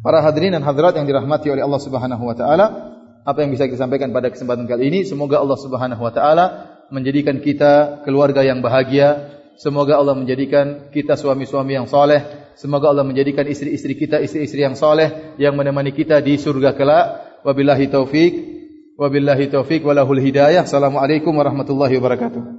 para hadirin dan hadirat yang dirahmati oleh Allah Subhanahu wa taala apa yang bisa kita sampaikan pada kesempatan kali ini? Semoga Allah Subhanahu wa taala menjadikan kita keluarga yang bahagia. Semoga Allah menjadikan kita suami-suami yang soleh. Semoga Allah menjadikan istri-istri kita istri-istri yang soleh yang menemani kita di surga kelak. Wabillahi taufik. Wabillahi taufik walahul hidayah. Assalamualaikum warahmatullahi wabarakatuh.